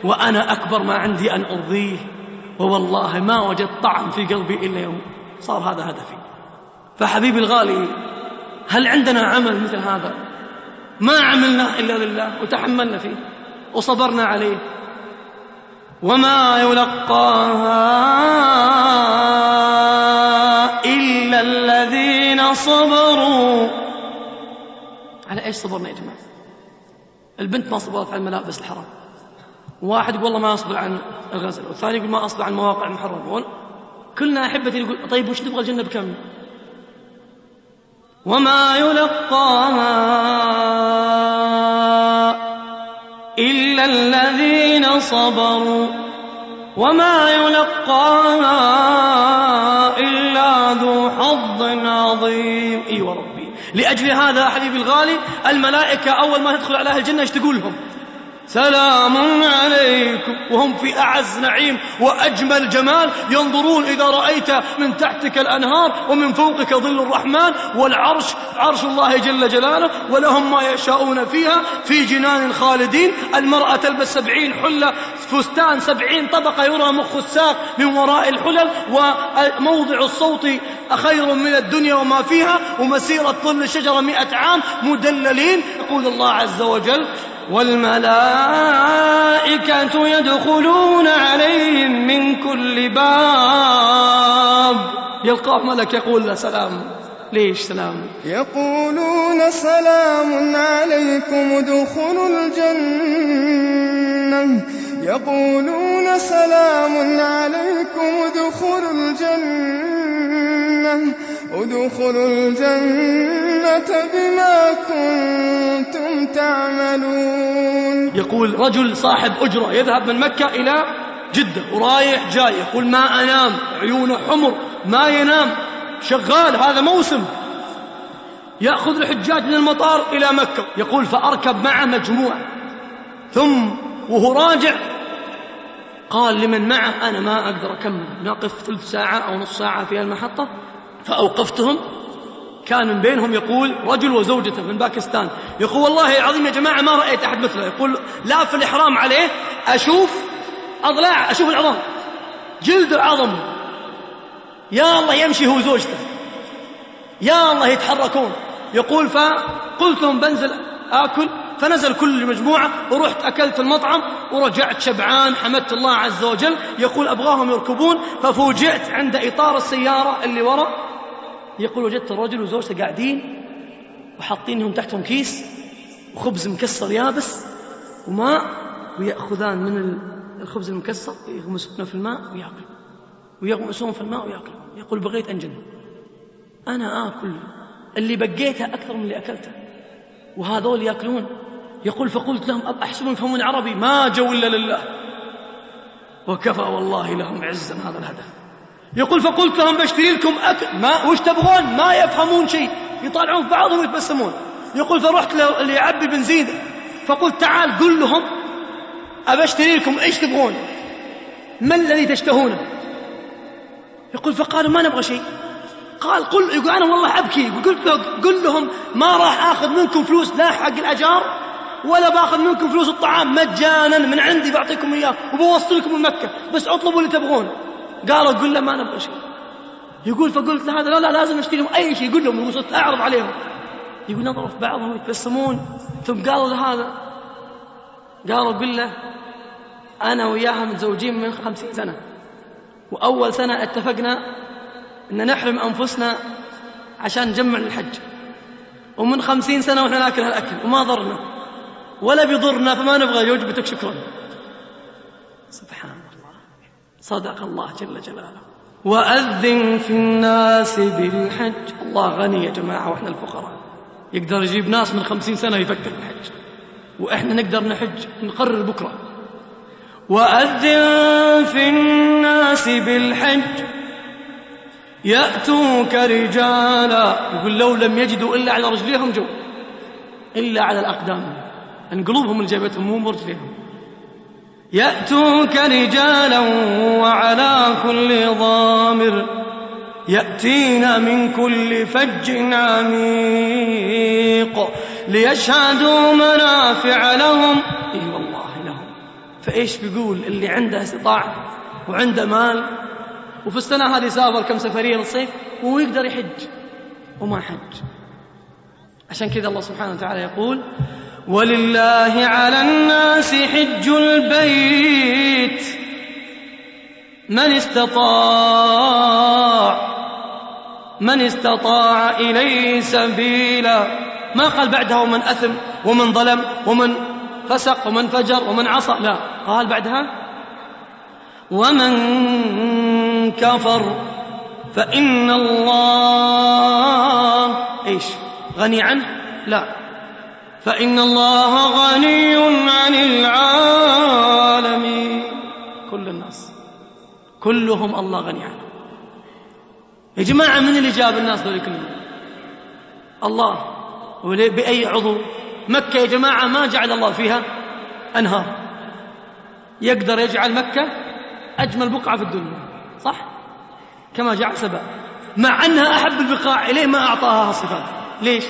وأنا أكبر ما عندي أن أرضيه ووالله ما وجدت طعم في قلبي إلا يوم صار هذا هدفي. فحبيبي الغالي هل عندنا عمل مثل هذا؟ ما عملناه إلا لله وتحملنا فيه. وصبرنا عليه. وما يلقاها إلا الذين صبروا. على إيش صبرنا يا جماعة؟ البنت ما صبرت على الملابس الحرام. واحد يقول والله ما أصبر عن الغزل والثاني يقول ما أصبر عن المواقع المحرمة. كلنا أحبتي يقول طيب وش تبغى الجنة بكم؟ وما يلقاها الذين صبروا وما يلقاها إلا ذو حظ عظيم. اي أيوة ربي. لأجل هذا حبيبي الغالي الملائكة أول ما تدخل على أهل الجنة إيش تقول لهم؟ سلام عليكم. وهم في أعز نعيم وأجمل جمال ينظرون إذا رأيت من تحتك الأنهار ومن فوقك ظل الرحمن والعرش عرش الله جل جلاله. ولهم ما يشاءون فيها في جنان خالدين. المرأة تلبس سبعين حلة فستان سبعين طبقة يرى مخ الساق من وراء الحلل. وموضع الصوت خير من الدنيا وما فيها. ومسيرة ظل الشجرة مئة عام مدللين. يقول الله عز وجل والملائكة يدخلون عليهم من كل باب. يلقاه ملك يقول له سلام. ليش سلام؟ يقولون سلام عليكم ادخلوا الجنة. يقولون سلام عليكم ادخلوا الجنة ادخلوا الجنة بما كنتم تعملون. يقول رجل صاحب أجرة يذهب من مكة إلى جدة ورايح جاي يقول ما أنام عيونه حمر ما ينام شغال هذا موسم. يأخذ الحجاج من المطار إلى مكة يقول فأركب معه مجموعة ثم وهو راجع. قال لمن معه أنا ما أقدر أكمل. نقف ثلث ساعة أو نص ساعة في المحطة. فأوقفتهم. كان من بينهم يقول رجل وزوجته من باكستان. يقول والله العظيم يا جماعة ما رأيت أحد مثله. يقول لا في الإحرام عليه. أشوف أضلاع. أشوف العظام. جلد عظم يا الله يمشي هو زوجته. يا الله يتحركون. يقول فقلت لهم بنزل آكل. فنزل كل مجموعة ورحت أكلت المطعم ورجعت شبعان حمدت الله عز وجل. يقول أبغاهم يركبون ففوجئت عند إطار السيارة اللي وراء يقول وجدت الرجل وزوجته قاعدين وحاطينهم تحتهم كيس وخبز مكسر يابس وماء ويأخذان من الخبز المكسر يغمسونه في الماء ويأكلون. ويغمسون في الماء ويأكلون. يقول بغيت أنجن. أنا آكل اللي بقيته أكثر من اللي أكلته. وهذول يأكلون يقول فقلت لهم أحسبهم يفهمون عربي؟ ما جو إلا لله. وكفى والله لهم عزا هذا الهدف. يقول فقلت لهم بشتري لكم أكل. ما وش تبغون؟ ما يفهمون شيء. يطالعون في بعضهم ويتبسمون. يقول فرحت اللي يعبي بنزين فقلت تعال قل لهم أبى أشتري لكم إيش تبغون؟ ما الذي تشتهونه؟ يقول فقالوا ما نبغى شيء. قال قل. يقول أنا والله أبكي. قلت له قل لهم ما راح آخذ منكم فلوس لا حق الأجار ولا باخذ منكم فلوس الطعام مجانا من عندي بعطيكم إياه وبوصلكم من مكة. بس اطلبوا اللي تبغون. قالوا قل له ما نبغى شيء. يقول فقلت له هذا لا لا لازم نشتري أي شيء. قل لهم أعرض عليهم. يقول نظروا في بعضهم يتبسمون. ثم قالوا له هذا. قالوا قل له أنا وياها متزوجين من خمسين سنة. وأول سنة اتفقنا إن نحرم أنفسنا عشان نجمع للحج ومن خمسين سنة وإحنا ناكل هالأكل وما ضرنا. ولا بيضرنا فما نبغى يوجبتك شكرا. سبحان الله. صدق الله جل جلاله. وأذن في الناس بالحج. الله غني يا جماعة وإحنا الفقراء. يقدر يجيب ناس من خمسين سنة يفكر بالحج. وإحنا نقدر نحج نقرر بكرة. وأذن في الناس بالحج. يأتوك رجالا. يقول لو لم يجدوا إلا على رجليهم جو. إلا على الأقدام. أن قلوبهم اللي جابتهم مو برجليهم يأتوك رجالا وعلى كل ضامر يأتين من كل فج عميق ليشهدوا منافع لهم. إي والله لهم. فإيش بيقول اللي عنده استطاعة وعنده مال؟ وفي السنة هذه سافر كم سفرية للصيف وهو يقدر يحج وما حج. عشان كذا الله سبحانه وتعالى يقول ولله على الناس حج البيت. من استطاع من استطاع إليه سبيلا. ما قال بعدها ومن أثم ومن ظلم ومن فسق ومن فجر ومن عصى. لا قال بعدها ومن كفر فإن الله إيش غني عنه؟ لا. فإن الله غني عن العالمين. كل الناس كلهم الله غني عنه. يا جماعة من اللي جاب الناس ذول كلهم الله. بأي عضو؟ مكة يا جماعة ما جعل الله فيها أنهار. يقدر يجعل مكة أجمل بقعة في الدنيا. صح؟ كما جعل سبأ. مع أنها أحب البقاع إليه ما أعطاها الصفات ليش؟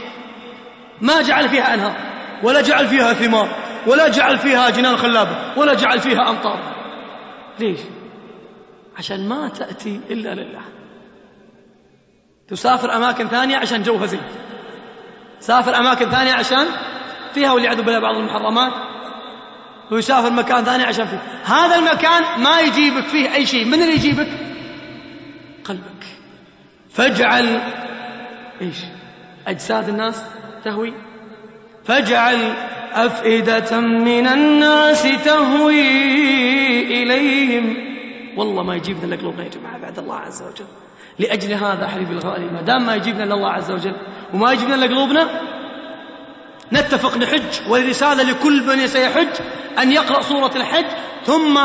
ما جعل فيها أنهار ولا جعل فيها ثمار ولا جعل فيها جنان خلابة ولا جعل فيها أمطار. ليش؟ عشان ما تأتي إلا لله. تسافر أماكن ثانية عشان جوها زين. سافر أماكن ثانية عشان فيها والعياذ بالله بعض المحرمات. ويسافر مكان ثاني عشان فيه. هذا المكان ما يجيبك فيه أي شيء. من اللي يجيبك؟ قلبك. فاجعل إيش؟ أجساد الناس. تهوي فاجعل أفئدة من الناس تهوي إليهم. والله ما يجيبنا إلا قلوبنا يا جماعة بعد الله عز وجل. لأجل هذا حبيبي الغالي ما دام ما يجيبنا إلا الله عز وجل وما يجيبنا إلا قلوبنا نتفق نحج والرسالة لكل من سيحج أن يقرأ سورة الحج ثم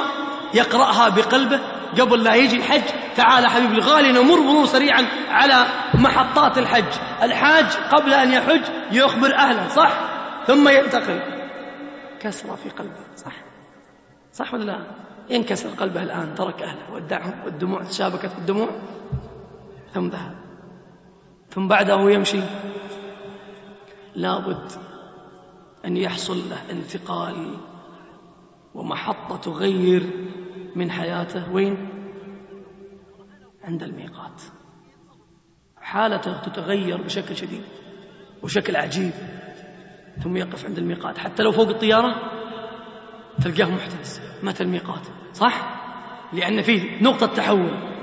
يقرأها بقلبه قبل لا يجي الحج. تعال حبيبي الغالي نمر مرور سريعا على محطات الحج. الحاج قبل أن يحج يخبر أهله صح؟ ثم ينتقل. كسرة في قلبه صح؟ صح ولا لا؟ ينكسر قلبه الآن ترك أهله. ودعهم والدموع تشابكت الدموع. ثم ذهب. ثم بعده يمشي. لابد أن يحصل له انتقال. ومحطة تغير من حياته وين؟ عند الميقات. حالته تتغير بشكل شديد وشكل عجيب ثم يقف عند الميقات. حتى لو فوق الطيارة تلقاه محترس متى الميقات؟ صح؟ لأن فيه نقطة تحول.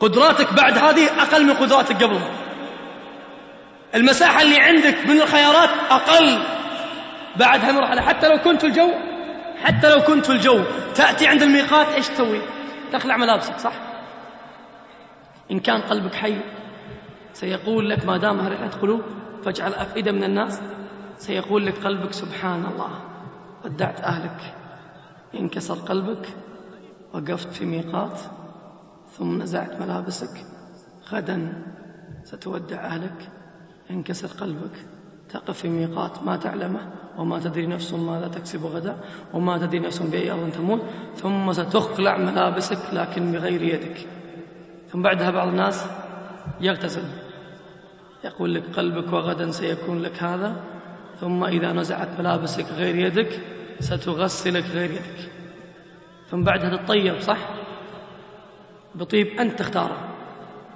قدراتك بعد هذه أقل من قدراتك قبلها المساحة اللي عندك من الخيارات أقل. بعد هالمرحلة حتى لو كنت الجو حتى لو كنت في الجو تأتي عند الميقات إيش تسوي؟ تخلع ملابسك صح؟ إن كان قلبك حي سيقول لك ما دامها رحلة قلوب فاجعل أفئدة من الناس سيقول لك قلبك سبحان الله ودعت أهلك. انكسر قلبك وقفت في ميقات ثم نزعت ملابسك. غدا ستودع أهلك انكسر قلبك تقف في ميقات ما تعلمه. وما تدري نفس ماذا تكسب غدا وما تدري نفس بأي أرض تموت ثم ستخلع ملابسك لكن بغير يدك. ثم بعدها بعض الناس يغتسل. يقول لك قلبك وغدا سيكون لك هذا ثم إذا نزعت ملابسك غير يدك ستغسلك غير يدك. ثم بعدها تطيب صح؟ بطيب أنت تختاره.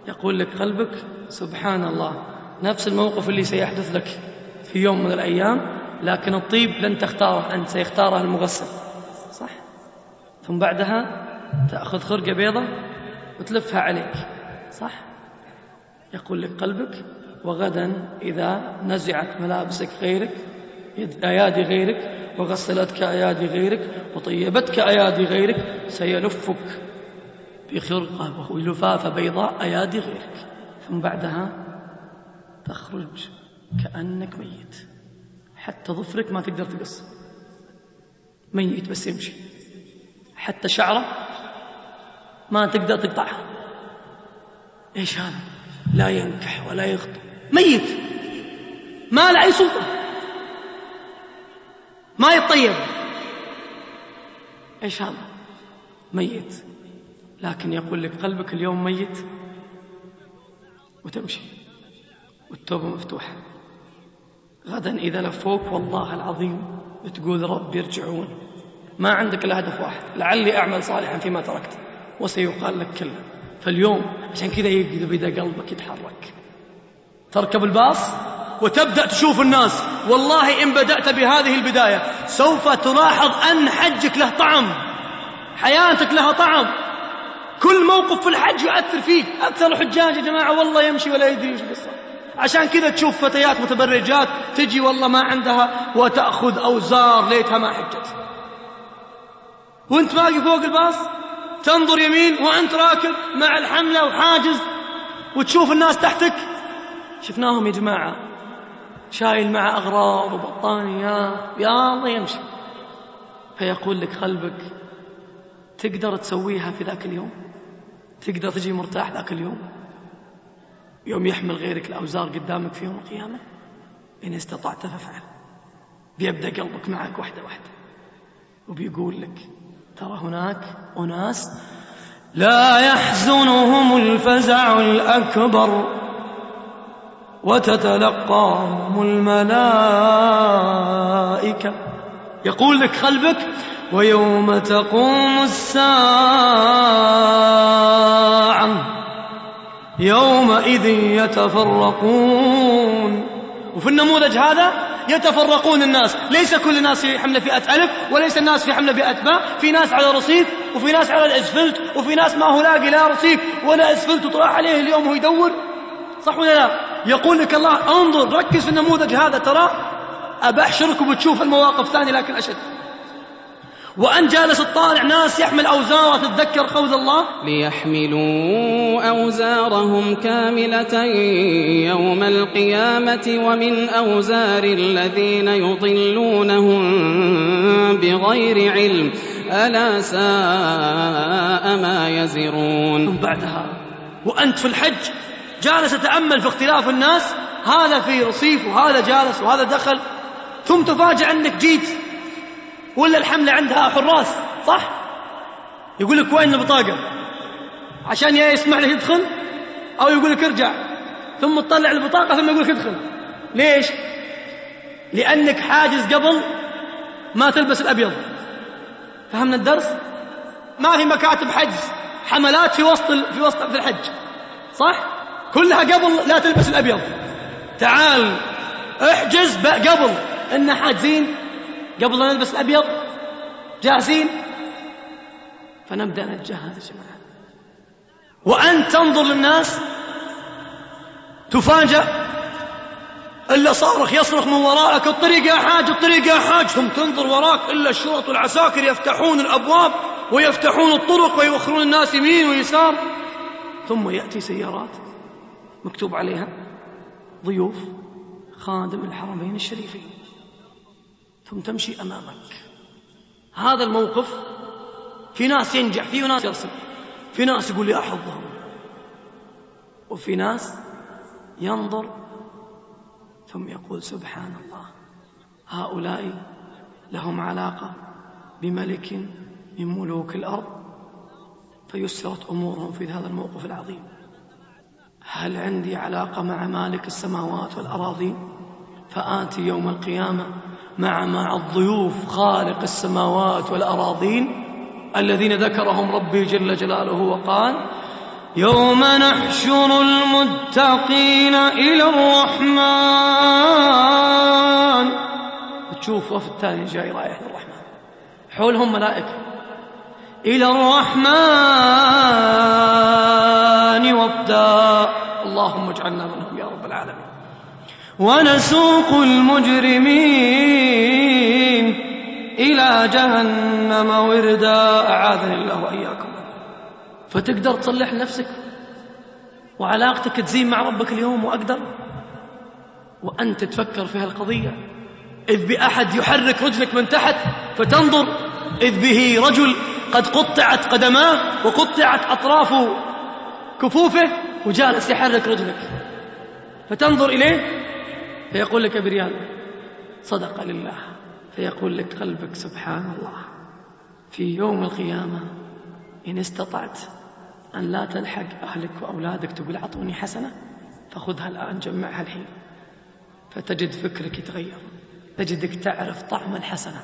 يقول لك قلبك سبحان الله نفس الموقف اللي سيحدث لك في يوم من الأيام لكن الطيب لن تختاره أنت سيختاره المغسل. صح؟ ثم بعدها تأخذ خرقة بيضة وتلفها عليك. صح؟ يقول لك قلبك وغدا إذا نزعت ملابسك غيرك أيادي غيرك وغسلتك أيادي غيرك وطيبتك أيادي غيرك سيلفك بخرقة ولفافة بيضاء أيادي غيرك. ثم بعدها تخرج كأنك ميت. حتى ظفرك ما تقدر تقص. ميت بس يمشي حتى شعره ما تقدر تقطعها إيش هذا؟ لا ينكح ولا يخطب. ميت! ما له أي سلطة. ما يطيب إيش هذا؟ ميت. لكن يقول لك قلبك اليوم ميت وتمشي والتوبة مفتوحة. غدا إذا لفوك والله العظيم تقول رب يرجعون. ما عندك إلا هدف واحد لعلي أعمل صالحا فيما تركت وسيقال لك كله فاليوم عشان كذا يبدأ بدأ قلبك يتحرك. تركب الباص وتبدأ تشوف الناس. والله إن بدأت بهذه البداية سوف تلاحظ أن حجك له طعم حياتك لها طعم. كل موقف في الحج يؤثر فيك. أكثر الحجاج يا جماعة والله يمشي ولا يدري وش قصة. عشان كذا تشوف فتيات متبرجات تجي والله ما عندها وتأخذ أوزار ليتها ما حجت. وانت باقي فوق الباص؟ تنظر يمين وانت راكب مع الحملة وحاجز وتشوف الناس تحتك؟ شفناهم يا جماعة. شايل مع أغراض وبطانيات يا الله يمشي. فيقول لك قلبك تقدر تسويها في ذاك اليوم. تقدر تجي مرتاح ذاك اليوم. يوم يحمل غيرك الأوزار قدامك في يوم القيامة؟ إن استطعت فافعل. بيبدأ قلبك معك واحدة واحدة. وبيقول لك ترى هناك أناس لا يحزنهم الفزع الأكبر وتتلقاهم الملائكة. يقول لك قلبك ويوم تقوم الساعة. يومئذ يتفرقون. وفي النموذج هذا يتفرقون الناس. ليس كل الناس في حملة فئة ألف وليس الناس في حملة فئة باء. في ناس على رصيف وفي ناس على الأسفلت وفي ناس ما هو لاقي لا رصيف ولا أسفلت وطلع عليه اليوم وهو يدور. صح ولا لا؟ يقول لك الله انظر ركز في النموذج هذا ترى. أبحشرك وبتشوف المواقف ثانية لكن أشد. وأن جالس تطالع ناس يحمل أوزار تتذكر قول الله؟ ليحملوا أوزارهم كاملة يوم القيامة ومن أوزار الذين يضلونهم بغير علم. ألا ساء ما يزرون. بعدها وأنت في الحج جالس تتأمل في اختلاف الناس؟ هذا في رصيف وهذا جالس وهذا دخل ثم تفاجأ أنك جيت. ولا الحملة عندها حراس صح؟ يقول لك وين البطاقة؟ عشان يا يسمع لك يدخل أو يقول لك ارجع ثم تطلع البطاقة ثم يقول لك ادخل ليش؟ لأنك حاجز قبل ما تلبس الأبيض. فهمنا الدرس؟ ما في مكاتب حجز حملات في وسط في وسط في الحج صح؟ كلها قبل لا تلبس الأبيض. تعال احجز قبل إن حاجزين قبل لا نلبس الأبيض جاهزين؟ فنبدأ نتجهز يا جماعة. وأنت تنظر للناس تفاجأ إلا صارخ يصرخ من ورائك الطريق يا حاج الطريق يا حاج. ثم تنظر وراك إلا الشرط والعساكر يفتحون الأبواب ويفتحون الطرق ويوخرون الناس يمين ويسار. ثم يأتي سيارات مكتوب عليها ضيوف خادم الحرمين الشريفين. ثم تمشي أمامك. هذا الموقف في ناس ينجح فيه وناس يرسل في ناس يقول يا حظهم وفي ناس ينظر ثم يقول سبحان الله. هؤلاء لهم علاقة بملك من ملوك الأرض. فيسرت أمورهم في هذا الموقف العظيم. هل عندي علاقة مع مالك السماوات والأراضين؟ فآتي يوم القيامة مع مع الضيوف خالق السماوات والأراضين الذين ذكرهم ربي جل جلاله وقال يوم نحشر المتقين إلى الرحمن. تشوف وفد ثاني جاي رايح للرحمن. حولهم ملائكة. إلى الرحمن وفدا. اللهم اجعلنا منهم يا رب العالمين. ونسوق المجرمين إلى جهنم وردا. أعاذني الله وإياكم. فتقدر تصلح نفسك وعلاقتك تزين مع ربك اليوم وأقدر؟ وأنت تفكر في هالقضية. إذ بأحد يحرك رجلك من تحت فتنظر إذ به رجل قد قطعت قدماه وقطعت أطراف كفوفه وجالس يحرك رجلك. فتنظر إليه فيقول لك بريال صدق لله. فيقول لك قلبك سبحان الله في يوم القيامة إن استطعت أن لا تلحق أهلك وأولادك تقول أعطوني حسنة فخذها الآن جمعها الحين. فتجد فكرك يتغير. تجدك تعرف طعم الحسنة.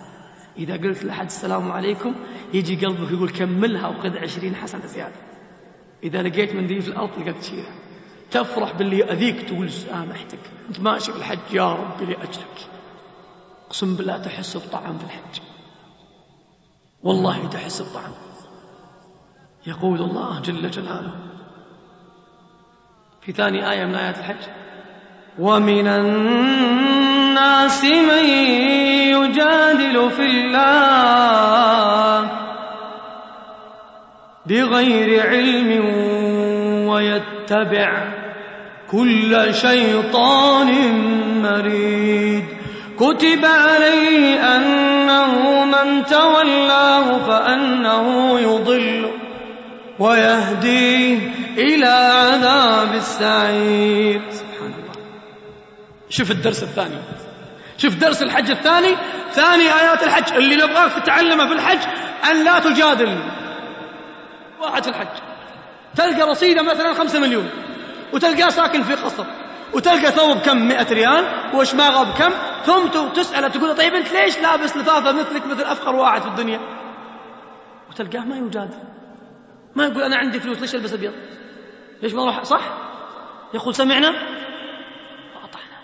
إذا قلت لحد السلام عليكم يجي قلبك يقول كملها وخذ عشرين حسنة زيادة. إذا لقيت منديل في الأرض تلقاك تشيله تفرح باللي يأذيك تقول سامحتك. أنت ماشي في الحج يا ربي لأجلك. أقسم بالله تحس بطعم في الحج. والله تحس بطعم. يقول الله جل جلاله في ثاني آية من آيات الحج ومن الناس من يجادل في الله بغير علم ويتبع كل شيطان مريد. كتب عليه أنه من تولاه فأنه يضل ويهديه إلى عذاب السعير. سبحان الله. شوف الدرس الثاني. شوف درس الحج الثاني. ثاني آيات الحج. اللي نبغاك تتعلمه في الحج أن لا تجادل. واحد في الحج. تلقى رصيدة مثلا خمسة مليون. وتلقاه ساكن في قصر وتلقى ثوب كم مئة ريال وشماغه بكم ثم تسأله تقول طيب أنت ليش لابس لفافة مثلك مثل أفقر واحد في الدنيا؟ وتلقاه ما يجادل. ما يقول أنا عندي فلوس ليش ألبس أبيض؟ ليش ما أروح؟ صح؟ يقول سمعنا؟ وأطعنا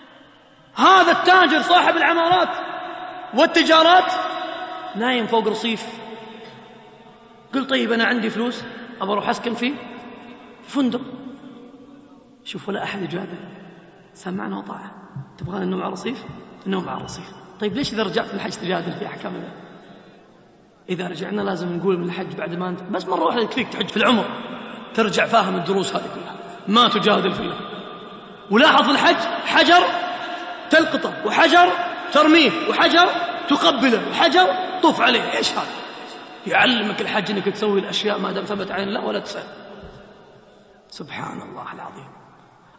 هذا التاجر صاحب العمارات والتجارات نايم فوق رصيف. قل طيب أنا عندي فلوس أبى أروح أسكن في فندق. شوف ولا أحد يجادل سمعنا وطاعة. تبغى ننوم على الرصيف؟ ننوم على الرصيف. طيب ليش إذا رجعت من الحج تجادل في أحكام الله؟ إذا رجعنا لازم نقول من الحج بعد ما أنت بس مرة واحدة يكفيك تحج في العمر. ترجع فاهم الدروس هذه كلها. ما تجادل فيها ولاحظ الحج حجر تلقطه وحجر ترميه وحجر تقبله وحجر طوف عليه. إيش هذا؟ يعلمك الحج إنك تسوي الأشياء ما دام ثبت عين الله ولا تسأل. سبحان الله العظيم.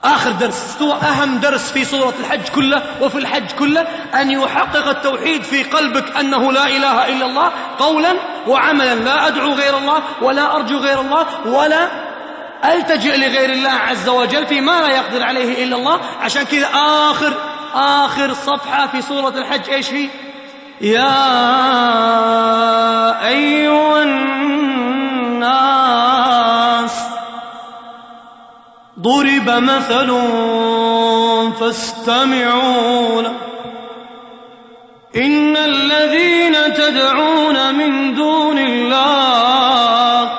آخر درس هو أهم درس في سورة الحج كله وفي الحج كله أن يحقق التوحيد في قلبك أنه لا إله إلا الله قولا وعملا لا أدعو غير الله ولا أرجو غير الله ولا ألتجئ لغير الله عز وجل فيما لا يقدر عليه إلا الله. عشان كذا آخر آخر صفحة في سورة الحج إيش هي يا أيها ضرب مثل فاستمعوا له. إن الذين تدعون من دون الله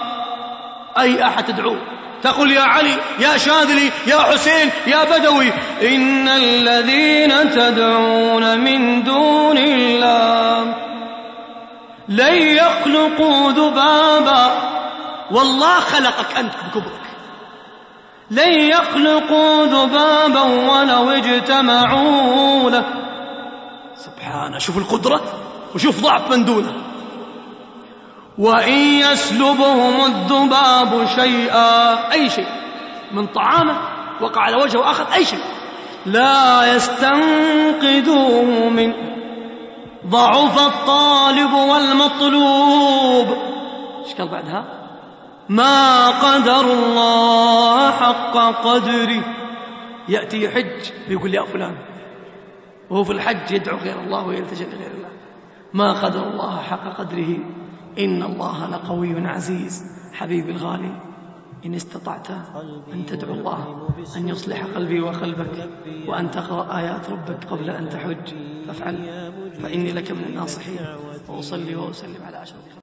أي أحد تدعوه تقول يا علي يا شاذلي يا حسين يا بدوي. إن الذين تدعون من دون الله لن يخلقوا ذبابا. والله خلقك أنت بكبرك. لن يخلقوا ذبابا ولو اجتمعوا له. سبحانه شوف القدرة وشوف ضعف من دونه. وإن يسلبهم الذباب شيئا أي شيء من طعامه وقع على وجهه وأخذ أي شيء. لا يستنقذوه من ضعف الطالب والمطلوب. إيش قال بعدها؟ ما قدر الله حق قدره. يأتي يحج ويقول يا فلان وهو في الحج يدعو غير الله ويلتجئ لغير الله. ما قدر الله حق قدره. إن الله لقوي عزيز. حبيبي الغالي إن استطعت أن تدعو الله أن يصلح قلبي وقلبك وأن تقرأ آيات ربك قبل أن تحج. فافعل فإني لك من الناصحين. وأصلي وأسلم على أشرف